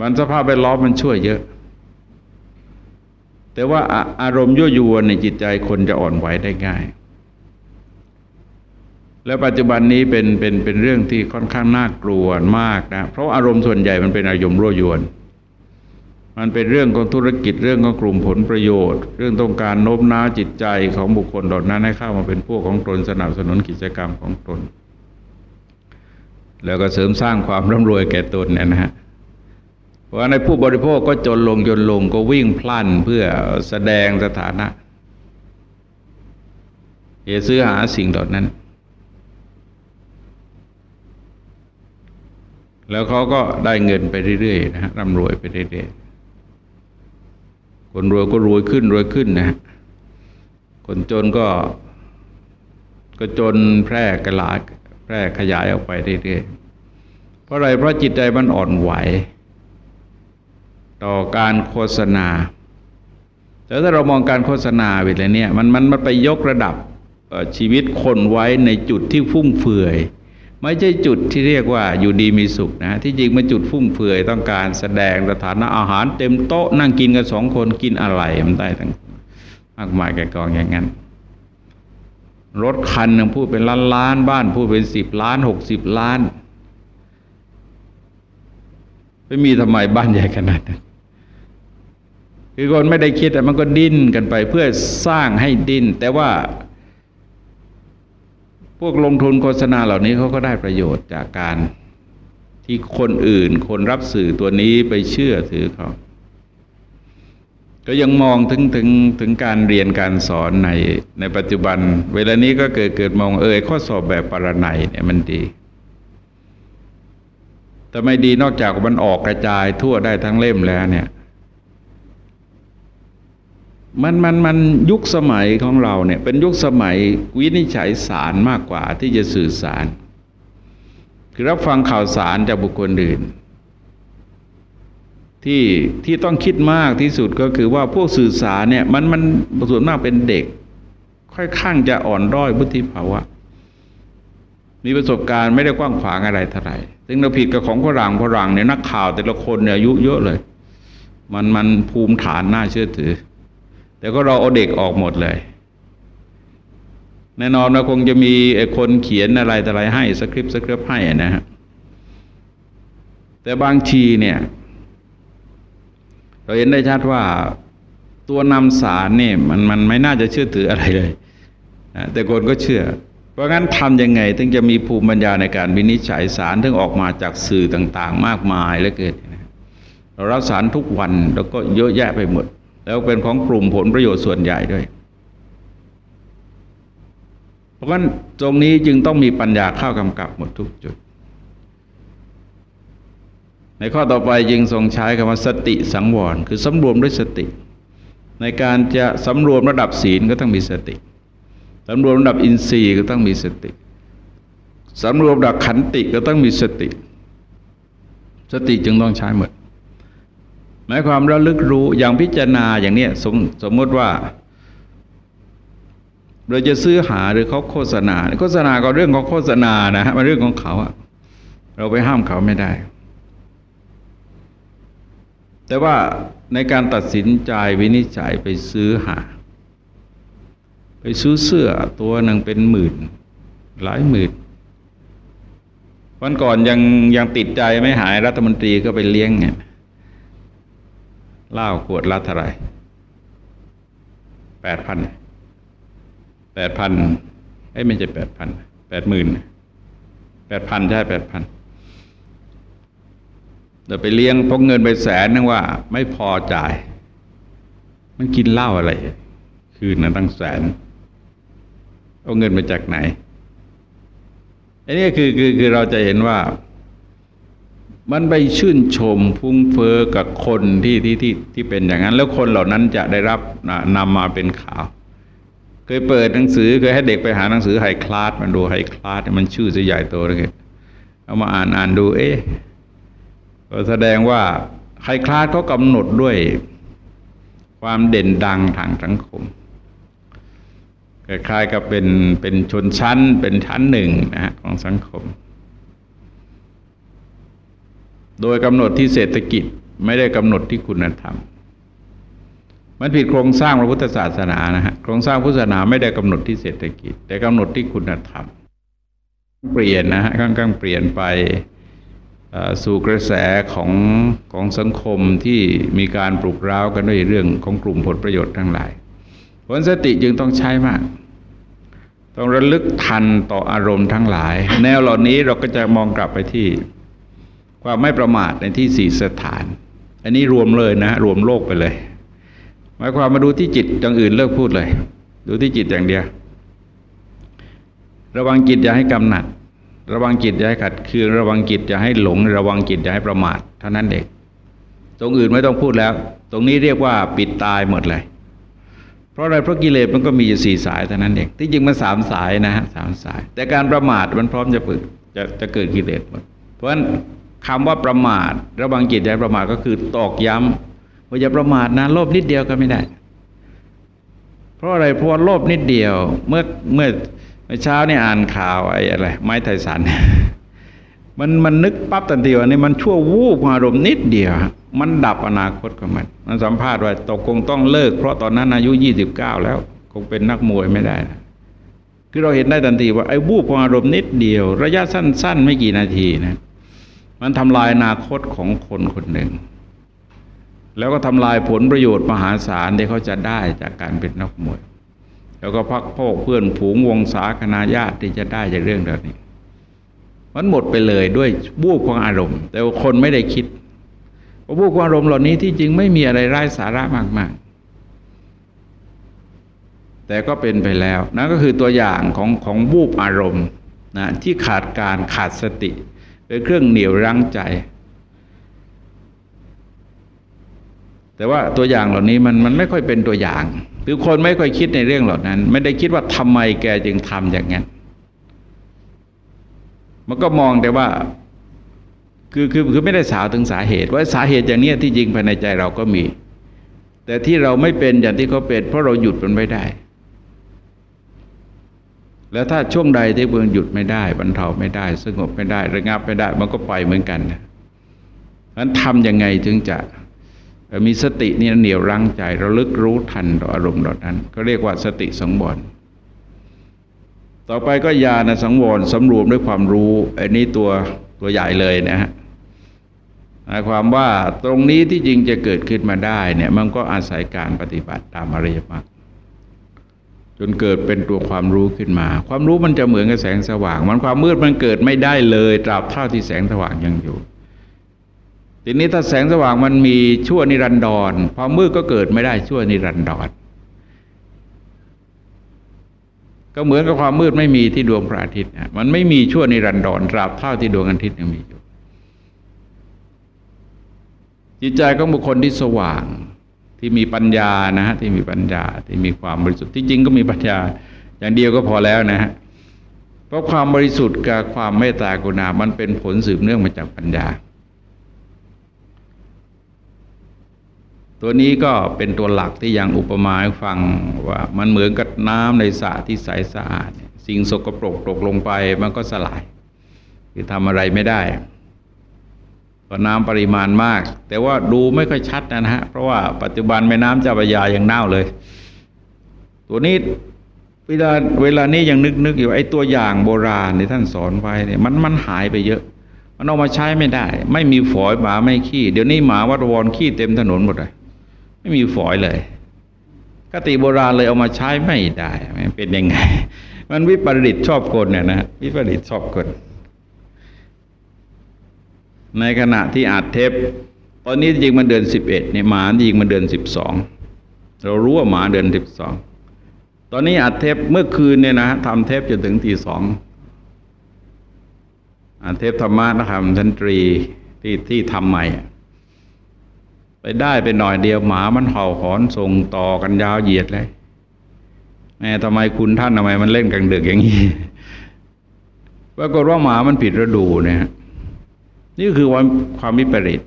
มันสภาพแวดล้อมมันช่วยเยอะ แต่ว่าอารมณ์ยั่วยวนในจิตใจคนจะอ่อนไหวได้ง่าย แล้วปัจจุบันนี้เป็นเป็นเป็นเรื่องที่ค่อนข้างน่ากลัวมากนะเพราะอารมณ์ส่วนใหญ่มันเป็นอารมณ์รั่วยวน มันเป็นเรื่องของธุรกิจเรื่องของกลุ่มผลประโยชน์ เรื่องต้องการโน้มน้าวจิตใจของบุคคลเหล่านั้นให้เข้ามาเป็นพวกของตนสนับสนุนกิจกรรมของตน แล้วก็เสริมสร้างความร่ำรวยแก่ตนเนี่ยนะฮะเพราะในผู้บริโภคก็จนลงจนลงก็วิ่งพลันเพื่อแสดงสถานะเอซื้อหาสิ่งเหล่านั้น แล้วเขาก็ได้เงินไปเรื่อยๆนะฮะร่ำรวยไปเรื่อยๆ คนรวยก็รวยขึ้นรวยขึ้นนะคนจนก็ก็จนแพร่กระลาแพร่ขยายออกไปเรื่อยๆ เพราะอะไรเพราะจิตใจมันอ่อนไหว ต่อการโฆษณา แต่ถ้าเรามองการโฆษณาไปเลยเนี่ยมันมันมันไปยกระดับชีวิตคนไว้ในจุดที่ฟุ่มเฟือย ไม่ใช่จุดที่เรียกว่าอยู่ดีมีสุขนะที่จริงมันจุดฟุ่มเฟือยต้องการแสดงสถานะอาหารเต็มโต๊ะนั่งกินกันสองคนกินอะไรมันได้ทั้งมากมายแก่กองอย่างนั้นรถคันหนึ่งพูดเป็นล้านล้านบ้านพูดเป็นสิบล้านหกสิบล้านไม่มีทำไมบ้านใหญ่ขนาดนั้นคือคนไม่ได้คิดแต่มันก็ดิ้นกันไปเพื่อสร้างให้ดิ้นแต่ว่า พวกลงทุนโฆษณาเหล่านี้เขาก็ได้ประโยชน์จากการที่คนอื่น คนรับสื่อตัวนี้ไปเชื่อถือเขาก็ยังมองถึงถึงถึงการเรียนการสอนในในปัจจุบัน เวลานี้ก็เกิดเกิดมองเออข้อสอบแบบปรนัยเนี่ยมันดี แต่ไม่ดีนอกจากมันออกกระจายทั่วได้ทั้งเล่มแล้วเนี่ย มันมันมันยุคสมัยของเราเนี่ยเป็นยุคสมัยวินิจฉัยสารมากกว่าที่จะสื่อสารคือรับฟังข่าวสารจากบุคคลอื่น ที่ที่ต้องคิดมากที่สุดก็คือว่าพวกสื่อสารเนี่ยมันมันส่วนมากเป็นเด็ก ค่อยข้างจะอ่อนด้อยบุธิภาวะ มีประสบการณ์ไม่ได้กว้างขวางอะไรเท่าไหร่ซึ่งเราผิดกับของฝรั่งฝรั่งเนี่ยนักข่าวแต่ละคนเนี่ยอายุเยอะเลย มันมันภูมิฐานน่าเชื่อถือ แต่ก็เราเอาเด็กออกหมดเลย แน่นอนเราคงจะมีคนเขียนอะไรแต่อะไรให้สคริปต์สคริปต์ให้นะฮะแต่บางทีเนี่ย เราเห็นได้ชัดว่าตัวนำสารเนี่ยมันมันไม่น่าจะเชื่อถืออะไรเลยแต่คนก็เชื่อ เพราะงั้นทำยังไง ถึงจะมีภูมิปัญญาในการวินิจฉัยสารถึงออกมาจากสื่อต่าง ๆ มากมายเหลือเกินเรารับสารทุกวันแล้วก็เยอะแยะไปหมด แล้วเป็นของกลุ่มผลประโยชน์ส่วนใหญ่ด้วย เพราะฉะนั้นตรงนี้จึงต้องมีปัญญาเข้ากำกับหมดทุกจุด ในข้อต่อไปจึงทรงใช้คำว่าสติสังวร คือสำรวมด้วยสติ ในการจะสำรวมระดับศีลก็ต้องมีสติสำรวมระดับอินทรีย์ก็ต้องมีสติสำรวมระดับขันติก็ต้องมีสติ สติจึงต้องใช้หมด หมายความระลึกรู้อย่างพิจารณาอย่างเนี้สมสมมติว่า เราจะซื้อหาหรือเขาโฆษณา โฆษณาก็เรื่องของโฆษณานะฮะมันเรื่องของเขาอะเราไปห้ามเขาไม่ได้ แต่ว่าในการตัดสินใจวินิจฉัยไปซื้อหา ไปซื้อเสื้อตัวหนึ่งเป็นหมื่น หลายหมื่นวันก่อนยังยังติดใจไม่หายรัฐมนตรีก็ไปเลี้ยงเนี่ย เหล้าขวดละเท่าไรแปดพันแปดพันไอ้ไม่ใช่แปดพันแปดหมื่นแปดพันใช่แปดพันเดี๋ยวไปเลี้ยงพกเงินไปแสนนึงว่า ไม่พอจ่าย มันกินเหล้าอะไร คืนนั้นตั้งแสน เอาเงินมาจากไหนอันนี้คือคือคือเราจะเห็นว่า มันไปชื่นชมฟุ้งเฟอ้อกับคนที่ที่ที่ที่เป็นอย่างนั้น แล้วคนเหล่านั้นจะได้รับนำมาเป็นข่าว เคยเปิดหนังสือเคยให้เด็กไปหาหนังสือไฮคลาสมันดูไฮคลาสมันชื่อจะใหญ่โตเลยเอามาอ่านอ่านดู เอ๊ะก็แสดงว่าไฮคลาสเขากำหนดด้วยความเด่นดังทางสังคมคล้ายๆกับเป็นเป็นชนชั้นเป็นชั้นหนึ่งนะฮะของสังคม โดยกำหนดที่เศรษฐกิจไม่ได้กำหนดที่คุณธรรม มันผิดโครงสร้างพระพุทธศาสนานะฮะโครงสร้างพุทธศาสนาไม่ได้กำหนดที่เศรษฐกิจ แต่กำหนดที่คุณธรรม เปลี่ยนนะฮะข้างๆเปลี่ยนไปสู่กระแสของของสังคมที่มีการปลุกร้าวกันด้วยเรื่องของกลุ่มผลประโยชน์ทั้งหลายผลสติจึงต้องใช้มาก ต้องระลึกทันต่ออารมณ์ทั้งหลาย แนวเหล่านี้เราก็จะมองกลับไปที่ ความไม่ประมาทในที่สี่สถาน อันนี้รวมเลยนะรวมโลกไปเลย หมายความมาดูที่จิตอย่างอื่นเลิกพูดเลย ดูที่จิตอย่างเดียว ระวังจิตอย่าให้กำหนัด ระวังจิตอย่าให้ขัดเคืองระวังจิตอย่าให้หลง ระวังจิตอย่าให้ประมาทเท่านั้นเองตรงอื่นไม่ต้องพูดแล้ว ตรงนี้เรียกว่าปิดตายหมดเลย เพราะอะไรเพราะกิเลสมันก็มีอยู่สี่สายเท่านั้นเองที่จริงมันสามสายนะฮะสามสาย แต่การประมาทมันพร้อมจะเปิดจะจะเกิดกิเลสหมด เพราะฉะนั้น คำว่าประมาท ระวังจิตใจประมาทก็คือตอกย้ำว่าอย่าประมาทนะโลภนิดเดียวก็ไม่ได้ เพราะอะไรเพราะโลภนิดเดียว เมื่อเมื่อเช้านี่อ่านข่าวไอ้อะไร ไม้ไทสันมันมันนึกปั๊บทันทีว่านี่มันชั่ววูบอารมณ์นิดเดียว มันดับอนาคตของมัน มันสัมภาษณ์ว่าตกคงต้องเลิก เพราะตอนนั้นอายุยี่สิบเก้าแล้ว คงเป็นนักมวยไม่ได้นะคือเราเห็นได้ทันทีว่าไอ้วูบของอารมณ์นิดเดียว ระยะสั้น ๆ ไม่กี่นาทีนะ มันทำลายอนาคตของคนคนหนึ่ง แล้วก็ทำลายผลประโยชน์มหาศาลที่เขาจะได้จากการเป็นนักมวย แล้วก็พักพ่อเพื่อนผูงวงศาคณาญาติที่จะได้จากเรื่องเหล่านี้ มันหมดไปเลยด้วยบูบของอารมณ์ แต่คนไม่ได้คิดพราะพวกอารมณ์เหล่านี้ที่จริงไม่มีอะไรไร้สาระมาก ๆแต่ก็เป็นไปแล้วนั่นก็คือตัวอย่างของของบูบอารมณ์นะที่ขาดการขาดสติ เป็นเครื่องเหนี่ยวรั้งใจ แต่ว่าตัวอย่างเหล่านี้มันมันไม่ค่อยเป็นตัวอย่างคือคนไม่ค่อยคิดในเรื่องเหล่านั้น ไม่ได้คิดว่าทำไมแกจึงทำอย่างนั้น มันก็มองแต่ว่าคือคือคือไม่ได้สาวถึงสาเหตุ ว่าสาเหตุอย่างนี้ที่จริงภายในใจเราก็มี แต่ที่เราไม่เป็นอย่างที่เขาเป็น เพราะเราหยุดมันไม่ได้ แล้วถ้าช่วงใดที่เบืองหยุดไม่ได้ บรรเทาไม่ได้ สงบไม่ได้ ระงับไม่ได้ มันก็ไปเหมือนกันนะนั้นทำยังไงถึงจะมีสตินี่เหนียวรั้งใจระลึกรู้ทันต่ออารมณ์เหล่านั้น ก็เรียกว่าสติสังวรต่อไปก็ญาณสังวรสำรวมด้วยความรู้อันนี้ตัวตัวใหญ่เลยนะฮะหมายความว่าตรงนี้ที่จริงจะเกิดขึ้นมาได้เนี่ยมันก็อาศัยการปฏิบัติตามอริยมรรค จนเกิดเป็นตัวความรู้ขึ้นมา ความรู้มันจะเหมือนกับแสงสว่าง มันความมืดมันเกิดไม่ได้เลยตราบเท่าที่แสงสว่างยังอยู่ทีนี้ถ้าแสงสว่างมันมีชั่วนิรันดรความมืดก็เกิดไม่ได้ชั่วนิรันดรก็เหมือนกับความมืดไม่มีที่ดวงพระอาทิตย์มันไม่มีชั่วนิรันดรตราบเท่าที่ดวงอาทิตย์ยังมีอยู่จิตใจของบุคคลที่สว่าง ที่มีปัญญานะฮะที่มีปัญญาที่มีความบริสุทธิ์ที่จริงก็มีปัญญา อย่างเดียวก็พอแล้วนะฮะเพราะความบริสุทธิ์กับความเมตตากรุณา มันเป็นผลสืบเนื่องมาจากปัญญา ตัวนี้ก็เป็นตัวหลักที่ยังอุปมาให้ฟังว่ามันเหมือนกับน้ำในสระที่ใสสะอาด สิ่งสกปรกตกลงไปมันก็สลาย คือทำอะไรไม่ได้ ก็น้ำปริมาณมาก แต่ว่าดูไม่ค่อยชัดนะฮะ เพราะว่าปัจจุบันแม่น้ำเจ้าพระยายังเน่าเลย ตัวนี้เวลาเวลานี้ยังนึกนึกอยู่ไอ้ตัวอย่างโบราณที่ท่านสอนไว้เนี่ยมันมันหายไปเยอะ มันเอามาใช้ไม่ได้ ไม่มีฝอยหมาไม่ขี้ เดี๋ยวนี้หมาวัดวรขี้เต็มถนนหมดเลยไม่มีฝอยเลยคติโบราณเลยเอามาใช้ไม่ได้มันเป็นยังไง มันวิปริตชอบกลเนี่ยนะวิปริตชอบกล ในขณะที่อัดเทปตอนนี้จริงมันเดือนสิบเอ็ดเนี่ยหมาจริงมันเดือนสิบสองเรารู้ว่าหมาเดือนสิบสองตอนนี้อัดเทปเมื่อคืนเนี่ยนะทำเทปจนถึงตีสองอัดเทปธรรมะนะครับทันตรีที่ที่ทำใหม่ ไปได้ไปหน่อยเดียวหมามันเห่าหอนส่งต่อกันยาวเหยียดเลยแม่ทำไมคุณท่านทำไมมันเล่นกลางดึกอย่างนี้ปรากฏว่าหมามันผิดฤดูเนี่ย นี่คือความความวิปริต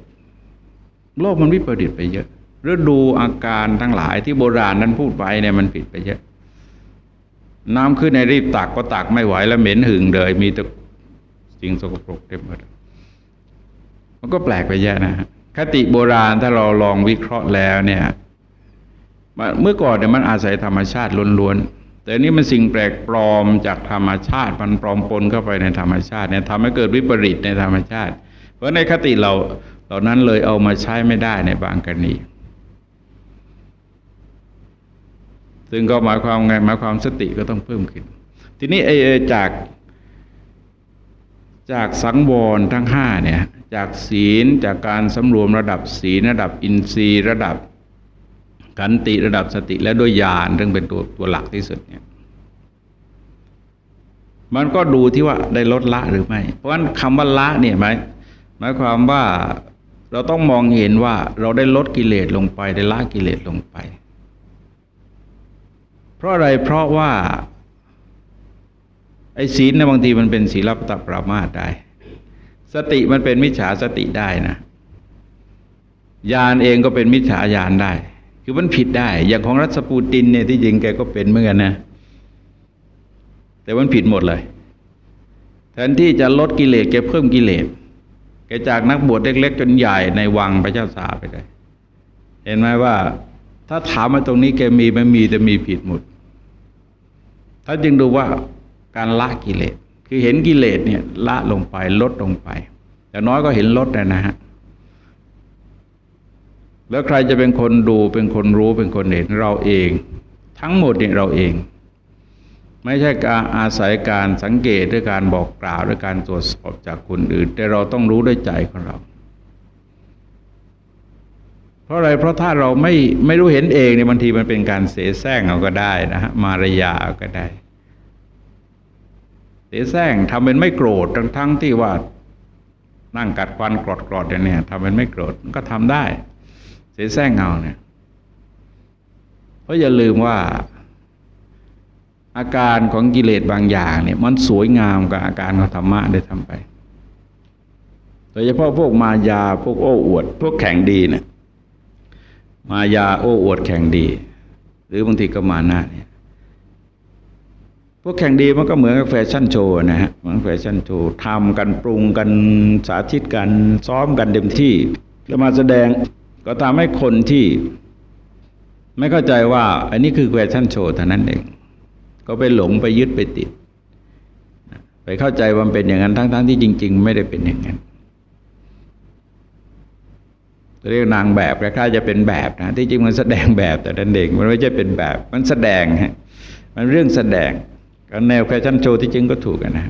โลกมันวิปริตไปเยอะฤดูอาการทั้งหลายที่โบราณนั้นพูดไปเนี่ยมันผิดไปเยอะ น้ำขึ้นในรีบตักก็ตักไม่ไหวแล้วเหม็นหึงเลย มีแต่สิ่งสกปรกเต็มหมดมันก็แปลกไปเยอะนะคติโบราณถ้าเราลองวิเคราะห์แล้วเนี่ยเมื่อก่อนเนี่ยมันอาศัยธรรมชาติล้วนๆ แต่นี้มันสิ่งแปลกปลอมจากธรรมชาติ มันปลอมปนเข้าไปในธรรมชาติเนี่ยทำให้เกิดวิปริตในธรรมชาติ เพราะในคติเราเหล่านั้นเลยเอามาใช้ไม่ได้ในบางกรณีซึ่งก็หมายความไงหมายความสติก็ต้องเพิ่มขึ้น ทีนี้ไอ้จากจากสังวรทั้งห้าเนี่ยจากศีลจากการสำรวมระดับศีลระดับอินทรีย์ระดับขันติระดับสติและด้วยญาณซึ่งเป็นตัวตัวหลักที่สุดเนี่ยมันก็ดูที่ว่าได้ลดละหรือไม่ เพราะฉะนั้นคำว่าละเนี่ยหมาย หมายความว่าเราต้องมองเห็นว่าเราได้ลดกิเลสลงไปได้ละกิเลสลงไป เพราะอะไรเพราะว่าไอ้ศีลในบางทีมันเป็นศีลปตปรามาตได้ สติมันเป็นมิจฉาสติได้นะญาณเองก็เป็นมิจฉาญาณได้ คือมันผิดได้ อย่างของรัสปูตินเนี่ยที่จริงแกก็เป็นเหมือนกันนะ แต่มันผิดหมดเลยแทนที่จะลดกิเลสแกเพิ่มกิเลส แกจากนักบวชเล็ก ๆ จนใหญ่ในวังพระเจ้าสาไปเลย เห็นไหมว่า ถ้าถามมาตรงนี้แกมีไม่มีแต่มีผิดหมดถ้าจึงดูว่าการละกิเลส คือเห็นกิเลสเนี่ยละลงไปลดลงไปอย่างน้อยก็เห็นลดนะฮะแล้วใครจะเป็นคนดูเป็นคนรู้เป็นคนเห็นเราเอง ทั้งหมดเนี่ยเราเอง ไม่ใช่การอาศัยการสังเกตด้วยการบอกกล่าวด้วยการตรวจสอบจากคนอื่น แต่เราต้องรู้ด้วยใจของเรา เพราะอะไรเพราะถ้าเราไม่ไม่รู้เห็นเองเนี่ยบางทีมันเป็นการเสแสร้งเอาก็ได้นะฮะมารยาก็ได้ เสแสร้งทำเป็นไม่โกรธทั้งทั้งที่ว่านั่งกัดควันกรอดกรอดเนี่ยทำเป็นไม่โกรธก็ทำได้ เสียแซงเงาเนี่ย เพราะอย่าลืมว่า อาการของกิเลสบางอย่างเนี่ยมันสวยงามกับอาการของธรรมะได้ทำไป โดยเฉพาะพวกมายาพวกโอ้อวด พวกแข่งดีเนี่ยมายาโอ้อวดแข่งดี หรือบางทีก็มาหน้าเนี่ยพวกแข่งดีมันก็เหมือนกับแฟชั่นโชว์นะฮะเหมือนแฟชั่นโชว์ทำกันปรุงกันสาธิตกันซ้อมกันเต็มที่ แล้วมาแสดงก็ทำให้คนที่ ไม่เข้าใจว่า อันนี้คือแฟชั่นโชว์เท่านั้นเอง ก็ไปหลงไปยึดไปติด ไปเข้าใจว่าเป็นอย่างนั้นทั้งๆที่จริง ๆ ไม่ได้เป็นอย่างนั้นเรียกนางแบบคล้ายๆจะเป็นแบบนะที่จริงมันแสดงแบบแต่ดันเองมันไม่ใช่เป็นแบบ มันแสดงฮะมันเรื่องแสดงก็แนวแฟชั่นโชว์ที่จริงก็ถูกนะ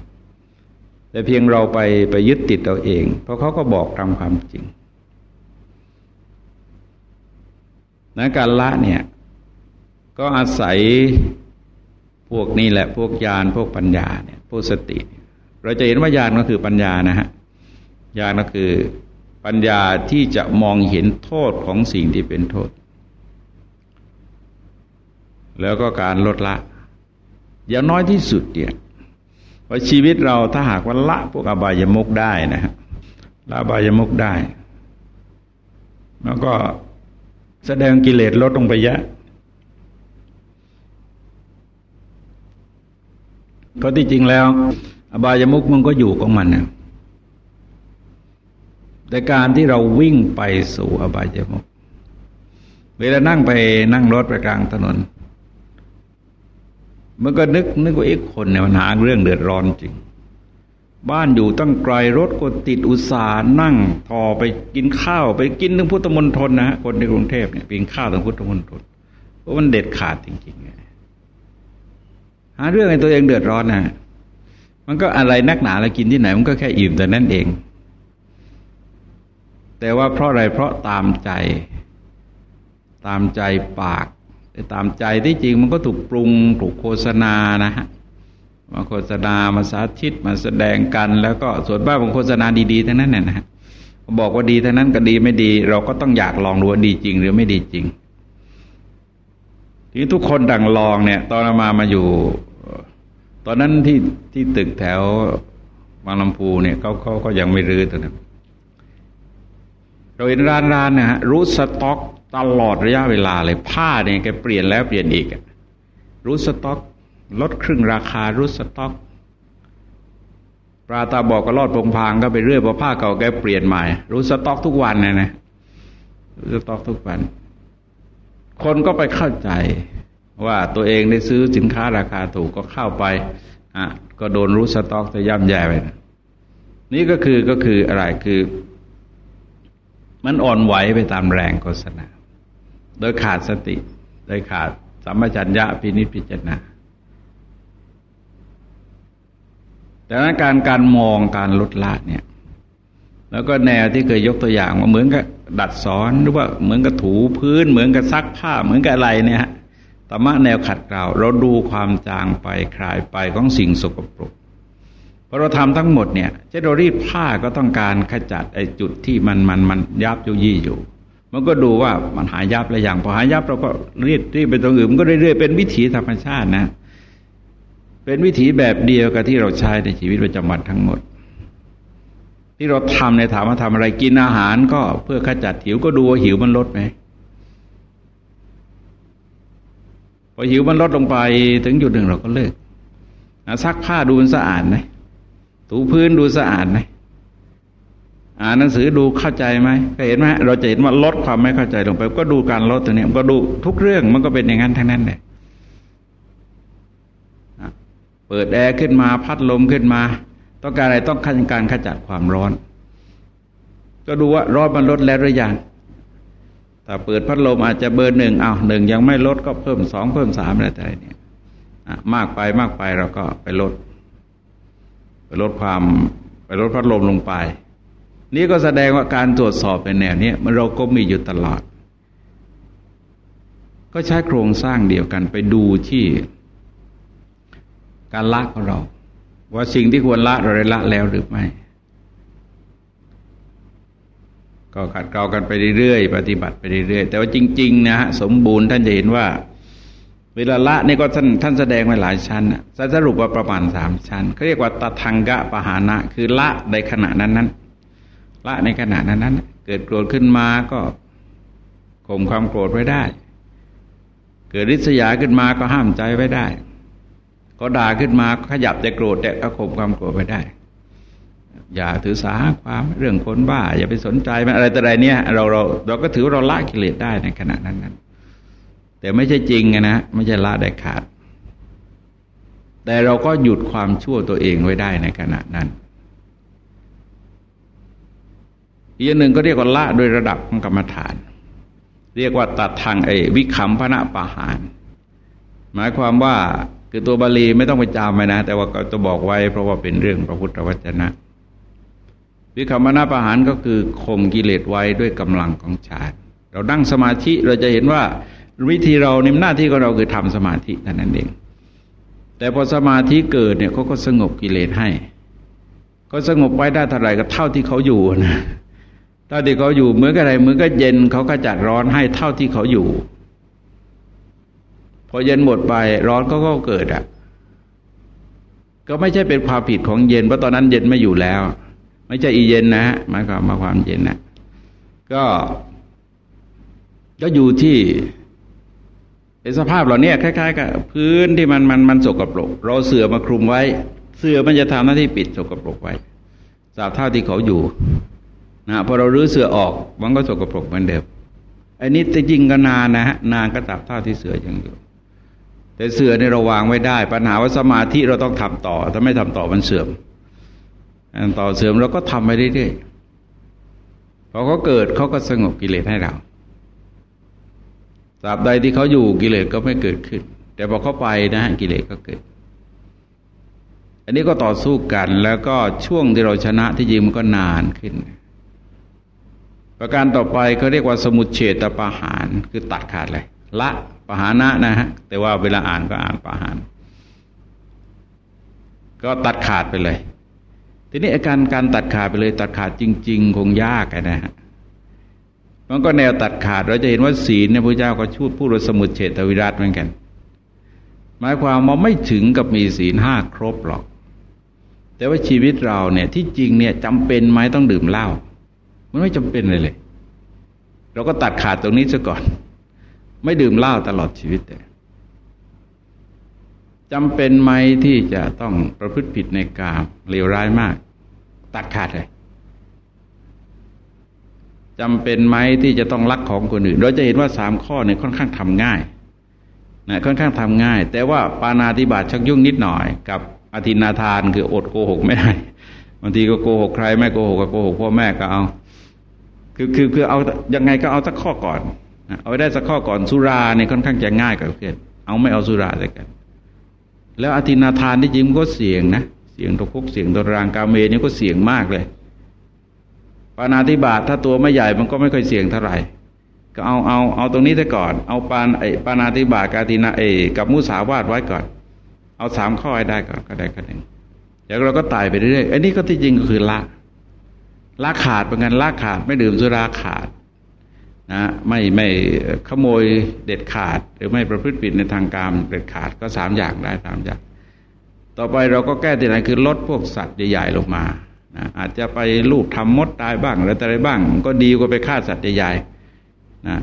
แต่เพียงเราไปไปยึดติดเราเอง เพราะเขาก็บอกตามความจริงนะการละเนี่ย ก็อาศัย พวกนี้แหละพวกญาณพวกปัญญาเนี่ยพวกสติ เราจะเห็นว่าญาณก็คือปัญญานะฮะญาณก็คือปัญญาที่จะมองเห็นโทษของสิ่งที่เป็นโทษ แล้วก็การลดละ อย่างน้อยที่สุดเนี่ยว่าชีวิตเราถ้าหากว่าละพวกอบายมุกได้นะฮะละอบายมุกได้ แล้วก็แสดงกิเลสลดลงไปเยอะ เพราะที่จริงแล้ว อบายมุกมันก็อยู่ของมันนะแต่การที่เราวิ่งไปสู่อบายมุกเวลานั่งไปนั่งรถไปกลางถนน มันก็นึกนึกว่าไอีกคนเนี่ยมันหาเรื่องเดือดร้อนจริง บ้านอยู่ตั้งไกลรถก็ติดอุตสาห์นั่งทอไปกินข้าว ไปกินถึงพุทธมณฑลนะฮะคนในกรุงเทพเนี่ยกินข้าวถึงพุทธมณฑลเพราะมันเด็ดขาดจริงๆ หาเรื่องให้ตัวเองเดือดร้อนนะมันก็อะไรนักหนาแล้วกินที่ไหน มันก็แค่อิ่มแต่นั่นเอง แต่ว่าเพราะอะไรเพราะตามใจ ตามใจปาก แต่ตามใจที่จริงมันก็ถูกปรุงถูกโฆษณานะฮะมาโฆษณามาสาธิตมาแสดงกัน แล้วก็ส่วนบ้านของโฆษณาดีๆทั้งนั้นเนี่ยนะฮะบอกว่าดีทั้งนั้นก็ดีไม่ดี เราก็ต้องอยากลองดูว่าดีจริง หรือไม่ดีจริงทีทุกคนดังลองเนี่ย ตอนมามาอยู่ อนนั้นที่ที่ตึกแถวบางลำพูเนี่ยเขาเขาก็ยังไม่รื้อตรงนั้นเราเห็นร้านร้านนะฮะรู้สต็อกตลอดระยะเวลาเลยผ้าเนี่ยแกเปลี่ยนแล้วเปลี่ยนอีกรู้สต็อก ลดครึ่งราคารู้สต็อกปลาตาบอกก็รอดพงพางก็ไปเรื่อยพอผ้าเก่าแกเปลี่ยนใหม่ รู้สต็อกทุกวันนะนะรู้สต็อกทุกวัน คนก็ไปเข้าใจ ว่าตัวเองได้ซื้อสินค้าราคาถูกก็เข้าไปอะก็โดนรู้สต็อกจะย่ำแย่ไปนะนี่ก็คือก็คืออะไรคือ มันอ่อนไหวไปตามแรงโฆษณา โดยขาดสติ โดยขาดสัมปชัญญะพินิจพิจารณาดังนั้นการการมองการลดละเนี่ย แล้วก็แนวที่เคยยกตัวอย่างว่าเหมือนกับดัดสอนหรือว่าเหมือนกับถูพื้น เหมือนกับซักผ้าเหมือนกับอะไรเนี่ย ธรรมะแนวขัดเกลาเราดูความจางไปคลายไปของสิ่งสกปรกพอเราทำทั้งหมดเนี่ยเช่นเรารีดผ้าก็ต้องการขจัดไอ้จุดที่มันมันมันยับยุยี่อยู่ มันก็ดูว่ามันหายยับแล้วอย่างพอหายยับเราก็รีดรีดไปตรงอื่นมันก็เรื่อยๆเป็นวิถีธรรมชาตินะ เป็นวิถีแบบเดียวกับที่เราใช้ในชีวิตประจำวันทั้งหมด ที่เราทำในถามว่าทำอะไรกินอาหารก็เพื่อขจัดหิวก็ดูว่าหิวมันลดไหมพ อหิวมันลดลงไปถึงจุดหนึ่งเราก็เลิกซักผ้าดูมันสะอาดไหมถูพื้นดูสะอาดไหมอ่านหนังสือดูเข้าใจไหมก็เห็นไหมเราจะเห็นว่าลดความไม่เข้าใจลงไป ก็ดูการลดตัวนี้ก็ดูทุกเรื่องมันก็เป็นอย่างนั้นทั้งนั้นเลยเปิดแอร์ขึ้นมาพัดลมขึ้นมา ต้องการอะไรต้องการขจัดความร้อน ก็ดูว่าร้อนมันลดแล้วหรือยัง ถ้าเปิดพัดลมอาจจะเบอร์หนึ่งอ้าวหนึ่งยังไม่ลดก็เพิ่มสองเพิ่มสามอะไรแต่เนี่ยมากไปมากไปเราก็ไปลด ไปลดความไปลดพัดลมลงไป นี่ก็แสดงว่าการตรวจสอบในแนวนี้มันเราก็มีอยู่ตลอด ก็ใช้โครงสร้างเดียวกันไปดูที่ การละของเรา ว่าสิ่งที่ควรละเราได้ละแล้วหรือไม่ ก็ขัดเกลากันไปเรื่อยๆ ปฏิบัติไปเรื่อยๆ แต่ว่าจริง ๆ นะฮะสมบูรณ์ท่านจะเห็นว่า เวลาละนี่ก็ท่านท่านแสดงไว้หลายชั้นสรุปว่าประมาณสามชั้นเขาเรียกว่าตทังกะปหานะ คือละในขณะนั้นนั้นละในขณะนั้นนั้นเกิดโกรธขึ้นมาก็ข่มความโกรธไว้ได้ เกิดริษยาขึ้นมาก็ห้ามใจไว้ได้ ก็ด่าขึ้นมาขยับแต่โกรธแต่ก็ข่มความโกรธไว้ได้ อย่าถือสาความเรื่องคนบ้า อย่าไปสนใจมันอะไรแต่ไรเนี่ยเราเราเราก็ถือเราละกิเลสได้ในขณะนั้นนั้นแต่ไม่ใช่จริงนะไม่ใช่ละได้ขาด แต่เราก็หยุดความชั่วตัวเองไว้ได้ในขณะนั้น อีกหนึ่งก็เรียกว่าละโดยระดับของกรรมฐาน เรียกว่าตัดทางไอ้วิคัมพนะปะหาร หมายความว่าคือตัวบาลีไม่ต้องไปจำไปนะ แต่ว่าก็จะบอกไว้เพราะว่าเป็นเรื่องพระพุทธวจนะ วิคัมพนะประหารก็คือข่มกิเลสไว้ด้วยกำลังของฌานเราดั้งสมาธิเราจะเห็นว่าวิธีเรานี่หน้าที่ของเราคือทำสมาธิเท่านั้นเอง แต่พอสมาธิเกิดเนี่ยเขาก็สงบกิเลสให้ ก็สงบไว้ได้เท่าไหร่ก็เท่าที่เขาอยู่นะเท่าที่เขาอยู่เหมือนกับอะไรเหมือนกับเย็นเขาก็จัดร้อนให้เท่าที่เขาอยู่ พอเย็นหมดไปร้อนก็ก็เกิดอะ ก็ไม่ใช่เป็นความผิดของเย็นเพราะตอนนั้นเย็นไม่อยู่แล้ว ไม่ใช่อีเย็นนะหมายความมาความเย็นนะก็ก็อยู่ที่สภาพเหล่านี้คล้ายๆกับพื้นที่มันมันมันสกปรก เราเสื่อมาคลุมไว้ เสื่อมันจะทำหน้าที่ปิดสกปรกไว้สาบเท่าที่เขาอยู่นะพอเรารื้อเสื่อออกมันก็สกปรกเหมือนเดิมอันนี้จริงก็นานนะฮะนานก็ตับเท่าที่เสือยังอยู่ แต่เสือเนี่ยเราวางไว้ได้ ปัญหาว่าสมาธิเราต้องทำต่อ ถ้าไม่ทำต่อมันเสื่อม ต่อเสื่อมเราก็ทำไปเรื่อยๆพอเขาเกิดเขาก็สงบกิเลสให้เราตราบใดที่เขาอยู่กิเลสก็ไม่เกิดขึ้น แต่พอเขาไปนะกิเลสก็เกิด อันนี้ก็ต่อสู้กันแล้วก็ช่วงที่เราชนะที่จริงมันก็นานขึ้น ประการต่อไปเขาเรียกว่าสมุดเฉตประหารคือตัดขาดเลยละปหานะนะฮะแต่ว่าเวลาอ่านก็อ่านปะหารก็ตัดขาดไปเลย ทีนี้อาการการตัดขาดไปเลยตัดขาดจริง ๆ คงยากนะฮะมันก็แนวตัดขาดเราจะเห็นว่าศีลเนี่ยพระเจ้าก็ชูดพูดว่าสมุดเฉตวิรัตเหมือนกัน หมายความว่าไม่ถึงกับมีศีลห้าครบหรอก แต่ว่าชีวิตเราเนี่ยที่จริงเนี่ยจำเป็นไหมต้องดื่มเหล้ามันไม่จำเป็นเลยเลย เราก็ตัดขาดตรงนี้ซะก่อน ไม่ดื่มเหล้าตลอดชีวิตเลย จำเป็นไหมที่จะต้องประพฤติผิดในกามเลวร้ายมาก ตัดขาดเลยจำเป็นไหมที่จะต้องรักของคนอื่น เราจะเห็นว่าสามข้อเนี่ยค่อนข้างทำง่ายนะค่อนข้างทำง่าย แต่ว่าปานาติบาตชักยุ่งนิดหน่อย กับอธินาทานคืออดโกหกไม่ได้บางทีก็โกหกใครไม่โกหกก็โกหกพ่อแม่ก็เอา คือคือคือเอายังไงก็เอาสักข้อก่อน เอาไว้ได้สักข้อก่อนสุราเนี่ยค่อนข้างจะง่ายกว่าเพื่อนเอาไม่เอาสุราเลยกัน แล้วอธินาทานที่จริงก็เสี่ยงนะเสี่ยงตกคุกเสี่ยงตกรางกาเมนี่ก็เสี่ยงมากเลยปานาธิบาตถ้าตัวไม่ใหญ่มันก็ไม่ค่อยเสี่ยงเท่าไหร่ ก็เอาเอาเอาตรงนี้ซะก่อน เอาปานไอปานาธิบาตกาตินาเอ กับมุสาวาตไว้ก่อน เอาสามข้อให้ได้ก่อนก็ได้ก็หนึ่งแล้วเราก็ตายไปเรื่อยๆอันนี้ก็ที่จริงก็คือละละขาดเป็นกันละขาดไม่ดื่มสุราขาด นะไม่ไม่ขโมยเด็ดขาด หรือไม่ประพฤติผิดในทางการเด็ดขาดก็สามอย่างได้สามอย่าง ต่อไปเราก็แก้ที่ไหนคือลดพวกสัตว์ใหญ่ๆลงมานะอาจจะไปลูกทำมดตายบ้างอะไรอะไรบ้าง ก็ดีกว่าไปฆ่าสัตว์ใหญ่ๆนะ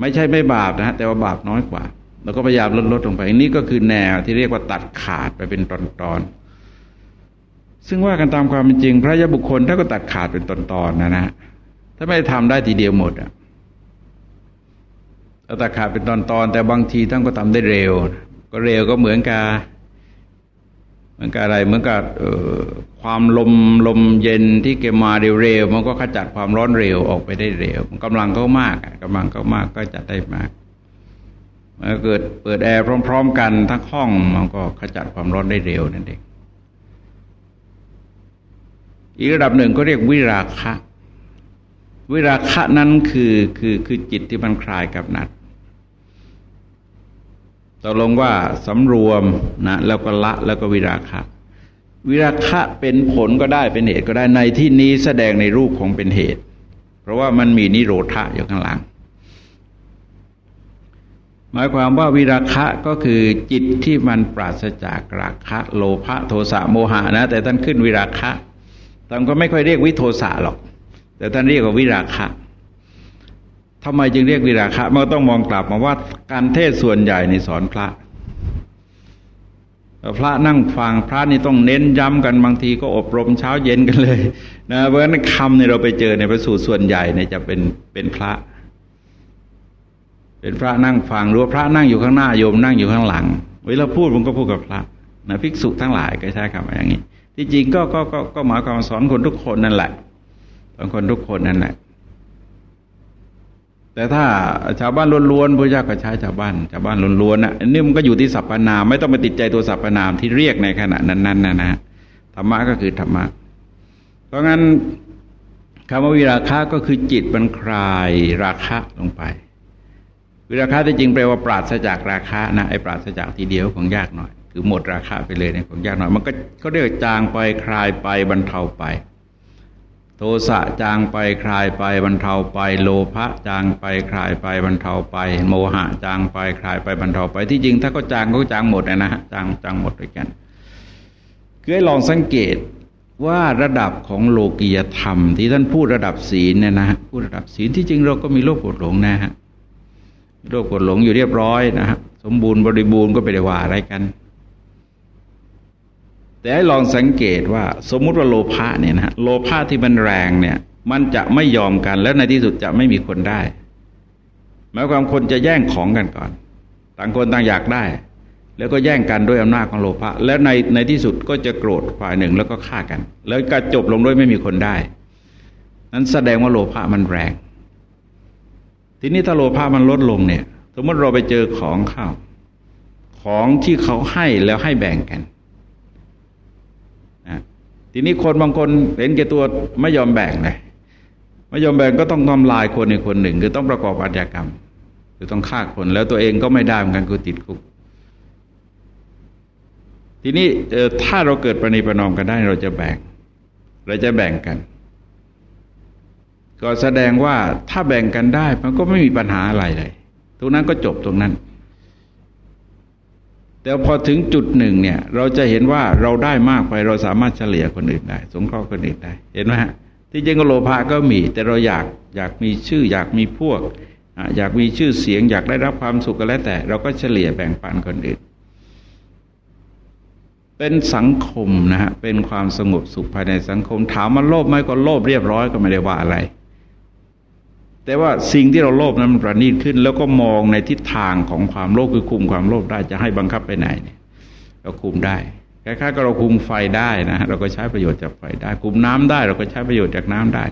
ไม่ใช่ไม่บาปนะแต่ว่าบาปน้อยกว่าแล้วก็พยายามลดลดลงไปนี่ก็คือแนวที่เรียกว่าตัดขาดไปเป็นตอนๆซึ่งว่ากันตามความเป็นจริง พระยาบุคคลถ้าก็ตัดขาดเป็นตอนๆนะนะถ้าไม่ทำได้ทีเดียวหมดอะ ตัดขาดเป็นตอนๆแต่บางทีท่านก็ทำได้เร็ว ก็เร็วก็เหมือนกับเหมือนกับอะไรเหมือนกับความลมลมเย็นที่เก็บมาเร็วๆมันก็ขจัดความร้อนเร็วออกไปได้เร็วกำลังก็มากกำลังก็มากก็จัดได้มากมันเกิดเปิดแอร์พร้อม ๆ กันทั้งห้องมันก็ขจัดความร้อนได้เร็วนั่นเองอีกระดับหนึ่งก็เรียกวิราคะ วิราคะนั้นคือคือคือจิตที่มันคลายกับนัด ตกลงว่าสำรวมนะแล้วก็ละแล้วก็วิราคะ วิราคะเป็นผลก็ได้เป็นเหตุก็ได้ในที่นี้แสดงในรูปของเป็นเหตุ เพราะว่ามันมีนิโรธะอยู่ข้างหลัง หมายความว่าวิราคะก็คือจิตที่มันปราศจากราคะ โลภะโทสะโมหะนะ แต่ท่านขึ้นวิราคะท่านก็ไม่ค่อยเรียกวิโทสะหรอก แต่ท่านเรียกว่าวิราคะ ทำไมจึงเรียกวิราคะมันต้องมองกลับมาว่าการเทศส่วนใหญ่ในสอนพระ พระนั่งฟังพระนี่ต้องเน้นย้ำกันบางทีก็อบรมเช้าเย็นกันเลยนะเพราะฉะนั้นคำเนี่ยเราไปเจอในพระสูตรส่วนใหญ่เนี่ยจะเป็นเป็นพระ เป็นพระนั่งฟังหรือพระนั่งอยู่ข้างหน้าโยมนั่งอยู่ข้างหลัง เวลาพูดผมก็พูดกับพระนะภิกษุทั้งหลายก็ใช้คำอย่างนี้ ที่จริงก็ก็ก็ก็หมายความสอนคนทุกคนนั่นแหละสอนคนทุกคนนั่นแหละ แต่ถ้าชาวบ้านล้วนๆพระเจ้าก็ใช้ชาวบ้านชาวบ้านล้วนๆอะอันนี้มันก็อยู่ที่สรรพนาม ไม่ต้องไปติดใจตัวสรรพนามที่เรียกในขณะนั้นๆนะนะธรรมะก็คือธรรมะ เพราะงั้นคำว่าวิราคะก็คือจิตมันคลายราคะลงไป วิราคะที่จริงแปลว่าปราศจากราคะนะไอ้ปราศจากทีเดียวของยากหน่อย คือหมดราคาไปเลยในของยากหน่อย มันก็เขาเรียกจางไปคลายไปบรรเทาไป โทสะจางไปคลายไปบรรเทาไป โลภะจางไปคลายไปบรรเทาไป โมหะจางไปคลายไปบรรเทาไป ที่จริงถ้าก็จางก็จางหมดนะฮะจางจางหมดด้วยกันคือให้ลองสังเกตว่าระดับของโลกียธรรม ที่ท่านพูดระดับศีลเนี่ยนะพูดระดับศีลที่จริงเราก็มีโลกกดหลงนะฮะโลกกดหลงอยู่เรียบร้อยนะฮะสมบูรณ์บริบูรณ์ก็ไปได้ว่าอะไรกัน แต่ให้ลองสังเกตว่าสมมุติว่าโลภะเนี่ยนะโลภะที่มันแรงเนี่ย มันจะไม่ยอมกันแล้วในที่สุดจะไม่มีคนได้หมายความคนจะแย่งของกันก่อน ต่างคนต่างอยากได้ แล้วก็แย่งกันด้วยอำนาจของโลภะแล้วในในที่สุดก็จะโกรธฝ่ายหนึ่งแล้วก็ฆ่ากัน แล้วก็จบลงด้วยไม่มีคนได้ นั้นแสดงว่าโลภะมันแรง ทีนี้ถ้าโลภะมันลดลงเนี่ย สมมติเราไปเจอของข้าวของที่เขาให้แล้วให้แบ่งกัน ทีนี้คนบางคนเห็นแก่ตัวไม่ยอมแบ่งเลยไม่ยอมแบ่งก็ต้องทำลายคนในคนหนึ่ง คือต้องประกอบอาชญากรรมคือต้องฆ่าคนแล้วตัวเองก็ไม่ได้เหมือนกันคือติดคุก ทีนี้ถ้าเราเกิดประนีประนอมกันได้เราจะแบ่ง เราจะแบ่งกัน ก็แสดงว่าถ้าแบ่งกันได้มันก็ไม่มีปัญหาอะไรเลยตรงนั้นก็จบตรงนั้น แต่พอถึงจุดหนึ่งเนี่ย เราจะเห็นว่าเราได้มากไปเราสามารถเฉลี่ยคนอื่นได้ สงเคราะห์คนอื่นได้ เห็นไหมฮะที่จริงก็โลภะก็มี แต่เราอยากอยากมีชื่อ อยากมีพวก อยากมีชื่อเสียง อยากได้รับความสุขก็แล้วแต่ เราก็เฉลี่ยแบ่งปันคนอื่น เป็นสังคมนะฮะเป็นความสงบสุขภายในสังคม ถามมันโลภไหมก็โลภเรียบร้อยก็ไม่ได้ว่าอะไร แต่ว่าสิ่งที่เราโลภนั้นมันประณีตขึ้น แล้วก็มองในทิศทางของความโลภคือคุมความโลภได้จะให้บังคับไปไหนเนี่ยเราคุมได้คล้ายๆกับเราคุมไฟได้นะเราก็ใช้ประโยชน์จากไฟได้ คุมน้ำได้ เราก็ใช้ประโยชน์จากน้ำได้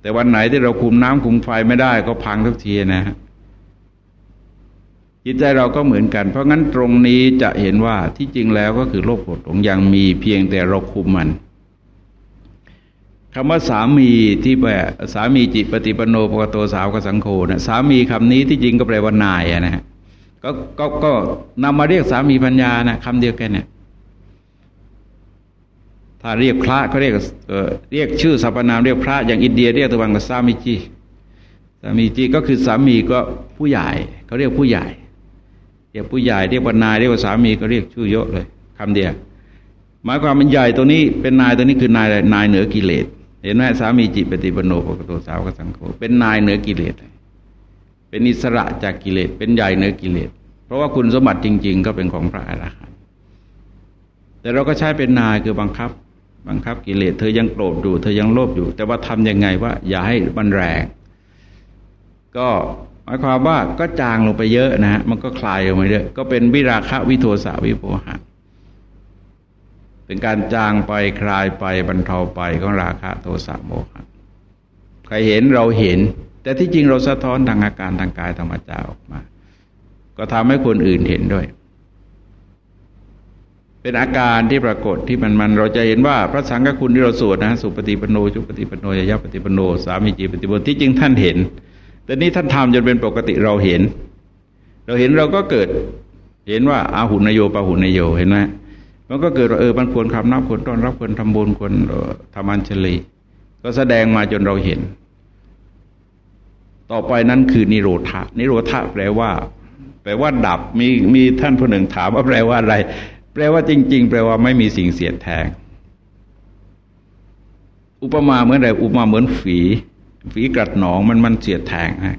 แต่วันไหนที่เราคุมน้ำคุมไฟไม่ได้ ก็พังทุกทีนะฮะจิตใจเราก็เหมือนกัน เพราะงั้นตรงนี้จะเห็นว่าที่จริงแล้วก็คือโลภโกรธหลงยังมีเพียงแต่เราคุมมัน คำว่าสามีที่แปลสามีจิตปฏิปโนปกโตสาวกสังโฆนะสามีคำนี้ที่จริงก็แปลว่านายนะฮะก็ก็ก็นำมาเรียกสามีปัญญานะคำเดียวกันเนี่ยถ้าเรียกพระก็เรียกเรียกชื่อสรรพนามเรียกพระอย่างอินเดียเรียกตะวันกับสามีจีสามีจีก็คือสามีก็ผู้ใหญ่เขาเรียกผู้ใหญ่เรียกผู้ใหญ่เรียกว่านายเรียกว่าสามีก็เรียกชื่อเยอะเลยคำเดียวหมายความมันใหญ่ตัวนี้เป็นนายตัวนี้คือนายนายเหนือกิเลส เห็นไหมสามีจิตปฏิปโนปกโตสาวกสังโฆเป็นนายเหนือกิเลสเป็นอิสระจากกิเลสเป็นใหญ่เหนือกิเลสเพราะว่าคุณสมบัติจริง ๆ ก็เป็นของพระอรหันต์แต่เราก็ใช้เป็นนายคือบังคับ บังคับกิเลสเธอยังโกรธอยู่เธอยังโลภอยู่ แต่ว่าทํำยังไงว่า อย่าให้มันแรง ก็หมายความว่าก็จางลงไปเยอะนะฮะมันก็คลายลงไปเยอะก็เป็นวิราคะวิโทสาวิโภหะ เป็นการจางไปคลายไปบรรเทาไปของราคะโทสะโมหะใครเห็นเราเห็น แต่ที่จริงเราสะท้อนทางอาการทางกายธรรมจาออกมา ก็ทำให้คนอื่นเห็นด้วย เป็นอาการที่ปรากฏที่มันมันเราจะเห็นว่าพระสังฆคุณที่เราสวดนะสุปฏิปโนจุปฏิปโนยยะปฏิปโน สามีจีปฏิปโนที่จริงท่านเห็น แต่นี้ท่านทำจนเป็นปกติเราเห็น เราเห็นเราก็เกิด เห็นว่าอาหุนโยปาหุนโยเห็นไหม มันก็เกิดว่าเออมันควรคำนับควรต้อนรับควรทำบุญควรทำอัญชลี ก็แสดงมาจนเราเห็น ต่อไปนั้นคือนิโรธานิโรธาแปลว่า แปลว่าดับมีมีท่านผู้หนึ่งถามว่าแปลว่าอะไร แปลว่าจริง ๆ แปลว่าไม่มีสิ่งเสียดแทง อุปมาเหมือนอะไรอุปมาเหมือนฝี ฝีกัดหนองมันมันเสียดแทงฮะ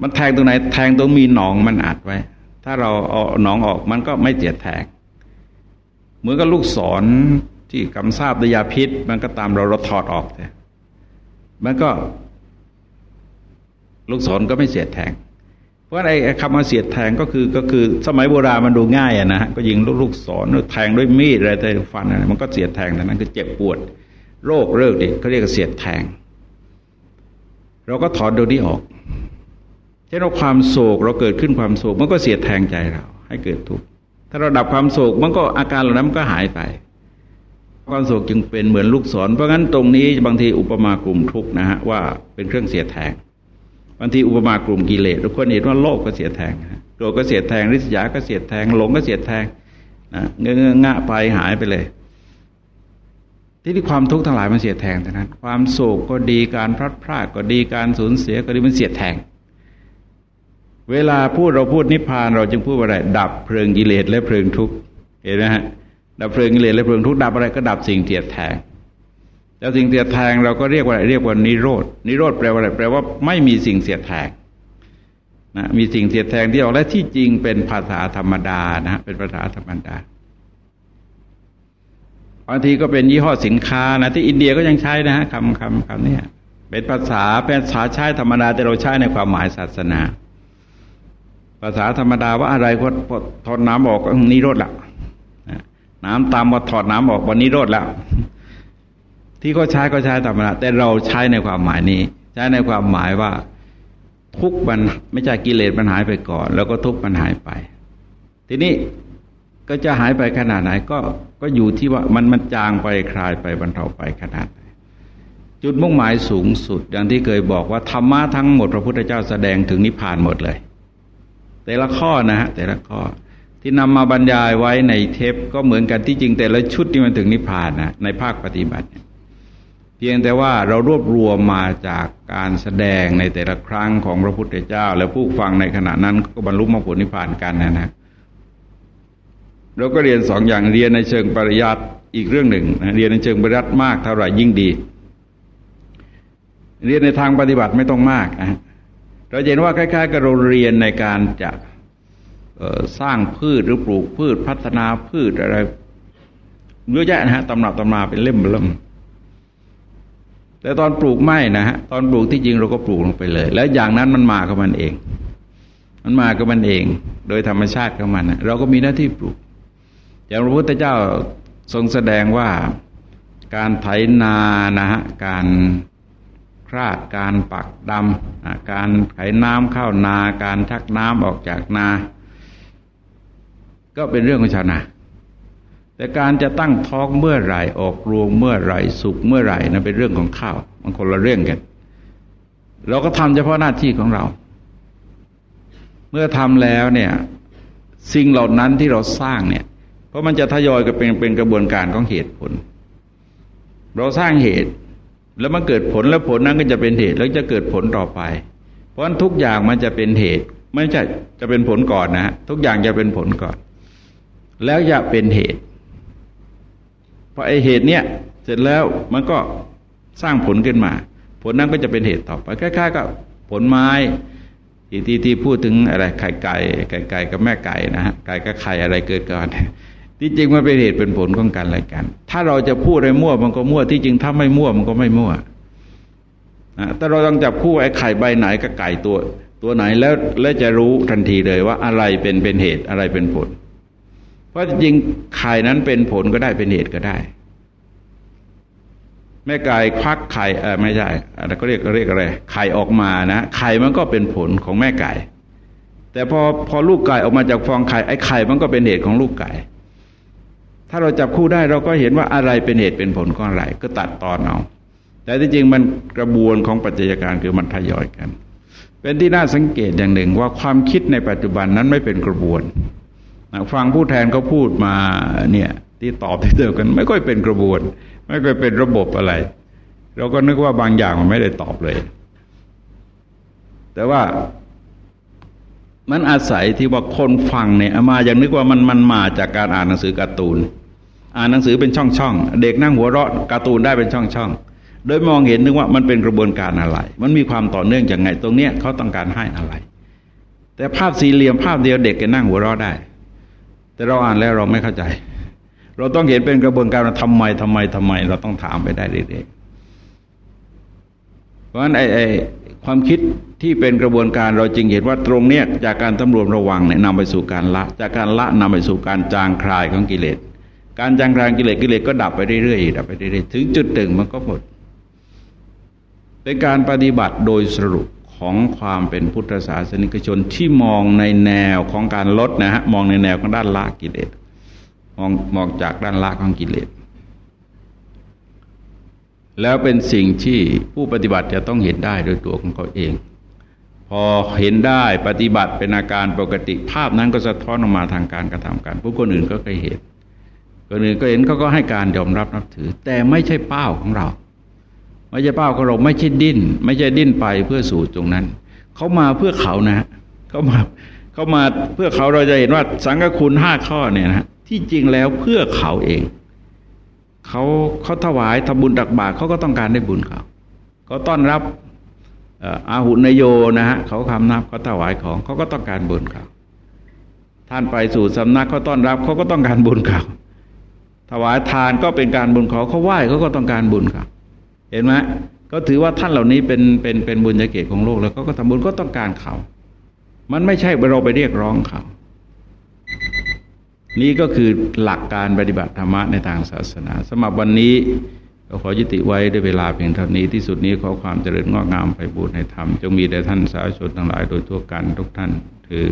มันแทงตรงไหนแทงตรงมีหนองมันอัดไว้ ถ้าเราเอาหนองออกมันก็ไม่เสียดแทง มือนกับลูกศรที่กำซาบด้วยยาพิษ มันก็ตามเราเราถอดออกแต่มันก็ ลูกศรก็ไม่เสียดแทง เพราะไอ้คำว่าเสียดแทงก็คือก็คือ สมัยโบราณมันดูง่ายอะนะฮะก็ยิงลูกศรแทงด้วยมีดอะไรแต่ฟันอะไรมันก็เสียดแทงแต่นั้นคือเจ็บปวด โรคเลิกดิเขาเรียกเสียดแทง เราก็ถอนดวนี้ออกเช่นเราความโศกเราเกิดขึ้นความโศกมันก็เสียดแทงใจเรา ให้เกิดทุกข์าเราดับความโศกมันก็อาการเหล่านั้นก็หายไป ความโศกจึงเป็นเหมือนลูกศรเพราะงั้นตรงนี้บางทีอุปมากลุ่มทุกนะฮะว่าเป็นเครื่องเสียแทงบางทีอุปมากลุ่มกิเลสทุกคนเห็นว่าโลกก็เสียแทงโกรธก็เสียแทงริษยาก็เสียแทงหลงก็เสียแทงนะเงื้องะไปหายไปเลย ที่ที่ความทุกข์ทั้งหลายมันเสียแทงแต่นั้น ความโศกก็ดีการพลัดพรากก็ดีการสูญเสียก็ดีมันเสียแทง เวลาพูดเราพูดนิพพาน เราจึงพูดว่าอะไร ดับเพลิงกิเลสและเพลิงทุกข์เห็นไหมฮะดับเพลิงกิเลสและเพลิงทุกข์ดับอะไรก็ดับสิ่งเสียดแทงแล้วสิ่งเสียดแทงเราก็เรียกว่าเรียกว่านิโรดนิโรธแปลว่าอะไรแปลว่าไม่มีสิ่งเสียดแทงนะมีสิ่งเสียดแทงที่ออกและที่จริงเป็นภาษาธรรมดานะเป็นภาษาธรรมดาบางทีก็เป็นยี่ห้อสินค้านะที่อินเดียก็ยังใช้นะฮะคำคำคำนี้เป็นภาษาเป็นภาษาใช้ธรรมดาแต่เราใช้ในความหมายศาสนา ภาษาธรรมดาว่าอะไรก็ถอดน้ำออกนิโรธละน้ำตามมาถอดน้ำออกวันนิโรธแล้ว ที่เขาใช้ก็ใช้ธรรมดาแต่เราใช้ในความหมายนี้ ใช้ในความหมายว่า ทุกมันไม่ใช่กิเลสมันหายไปก่อน แล้วก็ทุกมันหายไป ทีนี้ก็จะหายไปขนาดไหน ก็ก็อยู่ที่ว่ามันมันจางไปคลายไปบรรเทาไปขนาดไหนจุดมุ่งหมายสูงสุด อย่างที่เคยบอกว่าธรรมะทั้งหมดพระพุทธเจ้าแสดงถึงนิพพานหมดเลย แต่ละข้อนะฮะแต่ละข้อ ที่นำมาบรรยายไว้ในเทปก็เหมือนกันที่จริงแต่ละชุดที่มันถึงนิพพานนะในภาคปฏิบัติเพียงแต่ว่าเรารวบรวมมาจากการแสดงในแต่ละครั้งของพระพุทธเจ้า และผู้ฟังในขณะนั้นก็บรรลุมรรคผลนิพพานกันนะนะเราก็เรียนสองอย่างเรียนในเชิงปริยัติอีกเรื่องหนึ่งเรียนในเชิงปริยัติมากเท่าไหร่ยิ่งดี เรียนในทางปฏิบัติไม่ต้องมากนะ เราเห็นว่าคล้ายๆกับเราเรียนในการจะสร้างพืชหรือปลูกพืชพัฒนาพืชอะไรเยอะแยะนะฮะตำหนับตำนาเป็นเล่มเล่มแต่ตอนปลูกไม่นะฮะตอนปลูกที่จริงเราก็ปลูกลงไปเลย แล้วอย่างนั้นมันมากับมันเอง มันมากับมันเอง โดยธรรมชาติของมันเราก็มีหน้าที่ปลูกอย่างพระพุทธเจ้าทรงแสดงว่าการไถนานะฮะการ คราดการปักดำการไถน้ำเข้านาการชักน้ำออกจากนา ก็เป็นเรื่องของชาวนาแต่การจะตั้งท้องเมื่อไหร่ออกรวงเมื่อไหร่สุกเมื่อไหร่นั้นเป็นเรื่องของข้าวมันคนละเรื่องกัน เราก็ทำเฉพาะหน้าที่ของเรา เมื่อทำแล้วเนี่ย สิ่งเหล่านั้นที่เราสร้างเนี่ย เพราะมันจะทยอยกันเป็นเป็นกระบวนการของเหตุผล เราสร้างเหตุ แล้วมันเกิดผลแล้วผลนั้นก็จะเป็นเหตุแล้วจะเกิดผลต่อไป เพราะฉะนั้นทุกอย่างมันจะเป็นเหตุ ไม่ใช่จะเป็นผลก่อนนะทุกอย่างจะเป็นผลก่อน แล้วจะเป็นเหตุพอไอเหตุเนี้ยเสร็จแล้วมันก็สร้างผลขึ้นมา ผลนั้นก็จะเป็นเหตุต่อไปคล้ายๆกับผลไม้ที่ที่ที่พูดถึงอะไรไข่ไก่ไก่ไก่กับแม่ไก่นะฮะไก่กับไข่อะไรเกิดก่อน ที่จริงมันเป็นเหตุเป็นผลของกันอะไรกัน ถ้าเราจะพูดอะไรมั่วมันก็มั่ว ที่จริงถ้าไม่มั่วมันก็ไม่มั่วนะแต่เราต้องจับคู่ไอ้ไข่ใบไหนกับไก่ตัวตัวไหนแล้วแล้วจะรู้ทันทีเลยว่าอะไรเป็นเป็นเหตุอะไรเป็นผล เพราะจริงไข่นั้นเป็นผลก็ได้เป็นเหตุก็ได้ แม่ไก่ควักไข่เออไม่ใช่อะไรก็เรียกเรียกอะไรไข่ออกมานะไข่มันก็เป็นผลของแม่ไก่ แต่พอพอลูกไก่ออกมาจากฟองไข่ไอ้ไข่มันก็เป็นเหตุของลูกไก่าเราจับคู่ได้เราก็เห็นว่าอะไรเป็นเหตุเป็นผลของอะไรก็ตัดตอนเอาแต่ที่จริงมันกระบวนของปัจจัยการคือมันทยอยกัน เป็นที่น่าสังเกตอย่างหนึ่งว่าความคิดในปัจจุบันนั้นไม่เป็นกระบวนฟังผู้แทนเขาพูดมาเนี่ยที่ตอบที่เดียวกัน ไม่ค่อยเป็นกระบวน ไม่ค่อยเป็นระบบอะไร เราก็นึกว่าบางอย่างมันไม่ได้ตอบเลย แต่ว่ามันอาศัยที่ว่าคนฟังเนี่ยมาอย่างนึกว่ามันมันมาจากการอ่านหนังสือการ์ตูน อ่านหนังสือเป็นช่องช่องเด็กนั่งหัวเราะการ์ตูนได้เป็นช่องช่องโดยมองเห็นนึกว่ามันเป็นกระบวนการอะไร มันมีความต่อเนื่องอย่างไง ตรงเนี้ยเขาต้องการให้อะไร แต่ภาพสี่เหลี่ยมภาพเดียวเด็กก็นั่งหัวเราะได้ แต่เราอ่านแล้วเราไม่เข้าใจ เราต้องเห็นเป็นกระบวนการทำไมทำไมทำไม เราต้องถามไปได้เรื่อยๆเพราะฉะนั้นไอ้ไอความคิดที่เป็นกระบวนการเราจึงเห็นว่าตรงเนี้ยจากการตำรวจระวังเนี่ยนำไปสู่การละ จากการละนำไปสู่การจางคลายของกิเลส การจางคลายกิเลสกิเลสก็ดับไปเรื่อยๆดับไปเรื่อยๆถึงจุดหนึ่งมันก็หมดเป็นการปฏิบัติโดยสรุปของความเป็นพุทธศาสนิกชนที่มองในแนวของการลดนะฮะมองในแนวของด้านละกิเลสมองมองจากด้านละของกิเลสแล้วเป็นสิ่งที่ผู้ปฏิบัติจะต้องเห็นได้โดยตัวของเขาเอง พอเห็นได้ปฏิบัติเป็นอาการปกติภาพนั้นก็สะท้อนออกมาทางการกระทำการผู้คนอื่นก็เคยเห็น คนอื่นก็เห็นเขาก็ให้การยอมรับนับถือ แต่ไม่ใช่เป้าของเรา ไม่ใช่เป้าของเราไม่ใช่ดิ้น ไม่ใช่ดิ้นไปเพื่อสู่ตรงนั้น เขามาเพื่อเขานะเขามาเขามาเพื่อเขาเราจะเห็นว่าสังฆคุณห้าข้อเนี่ยนะที่จริงแล้วเพื่อเขาเองเขาเขาถวายทำบุญตักบาตรเขาก็ต้องการได้บุญเขาเขาต้อนรับอาหุนโยนะฮะเขาคำนับเขาถวายของเขาก็ต้องการบุญเขาท่านไปสู่สำนักเขาต้อนรับเขาก็ต้องการบุญเขา ถวายทานก็เป็นการบุญขาเขาไหว้เขาก็ต้องการบุญเขาเห็นไหมก็ถือว่าท่านเหล่านี้เป็นเป็นเป็นบุญญาเกตของโลกแล้วก็ก็ทำบุญก็ต้องการเขา มันไม่ใช่เราไปเรียกร้องเขา นี่ก็คือหลักการปฏิบัติธรรมะในทางศาสนาสำหรับวันนี้ก็ขอยุติไว้ด้วยเวลาเพียงเท่านี้ที่สุดนี้ขอความเจริญงอกงามไปบูรณนธรรมจงมีแด่ท่านสาธุชนทั้งหลายโดยทั่วกันทุกท่านถือ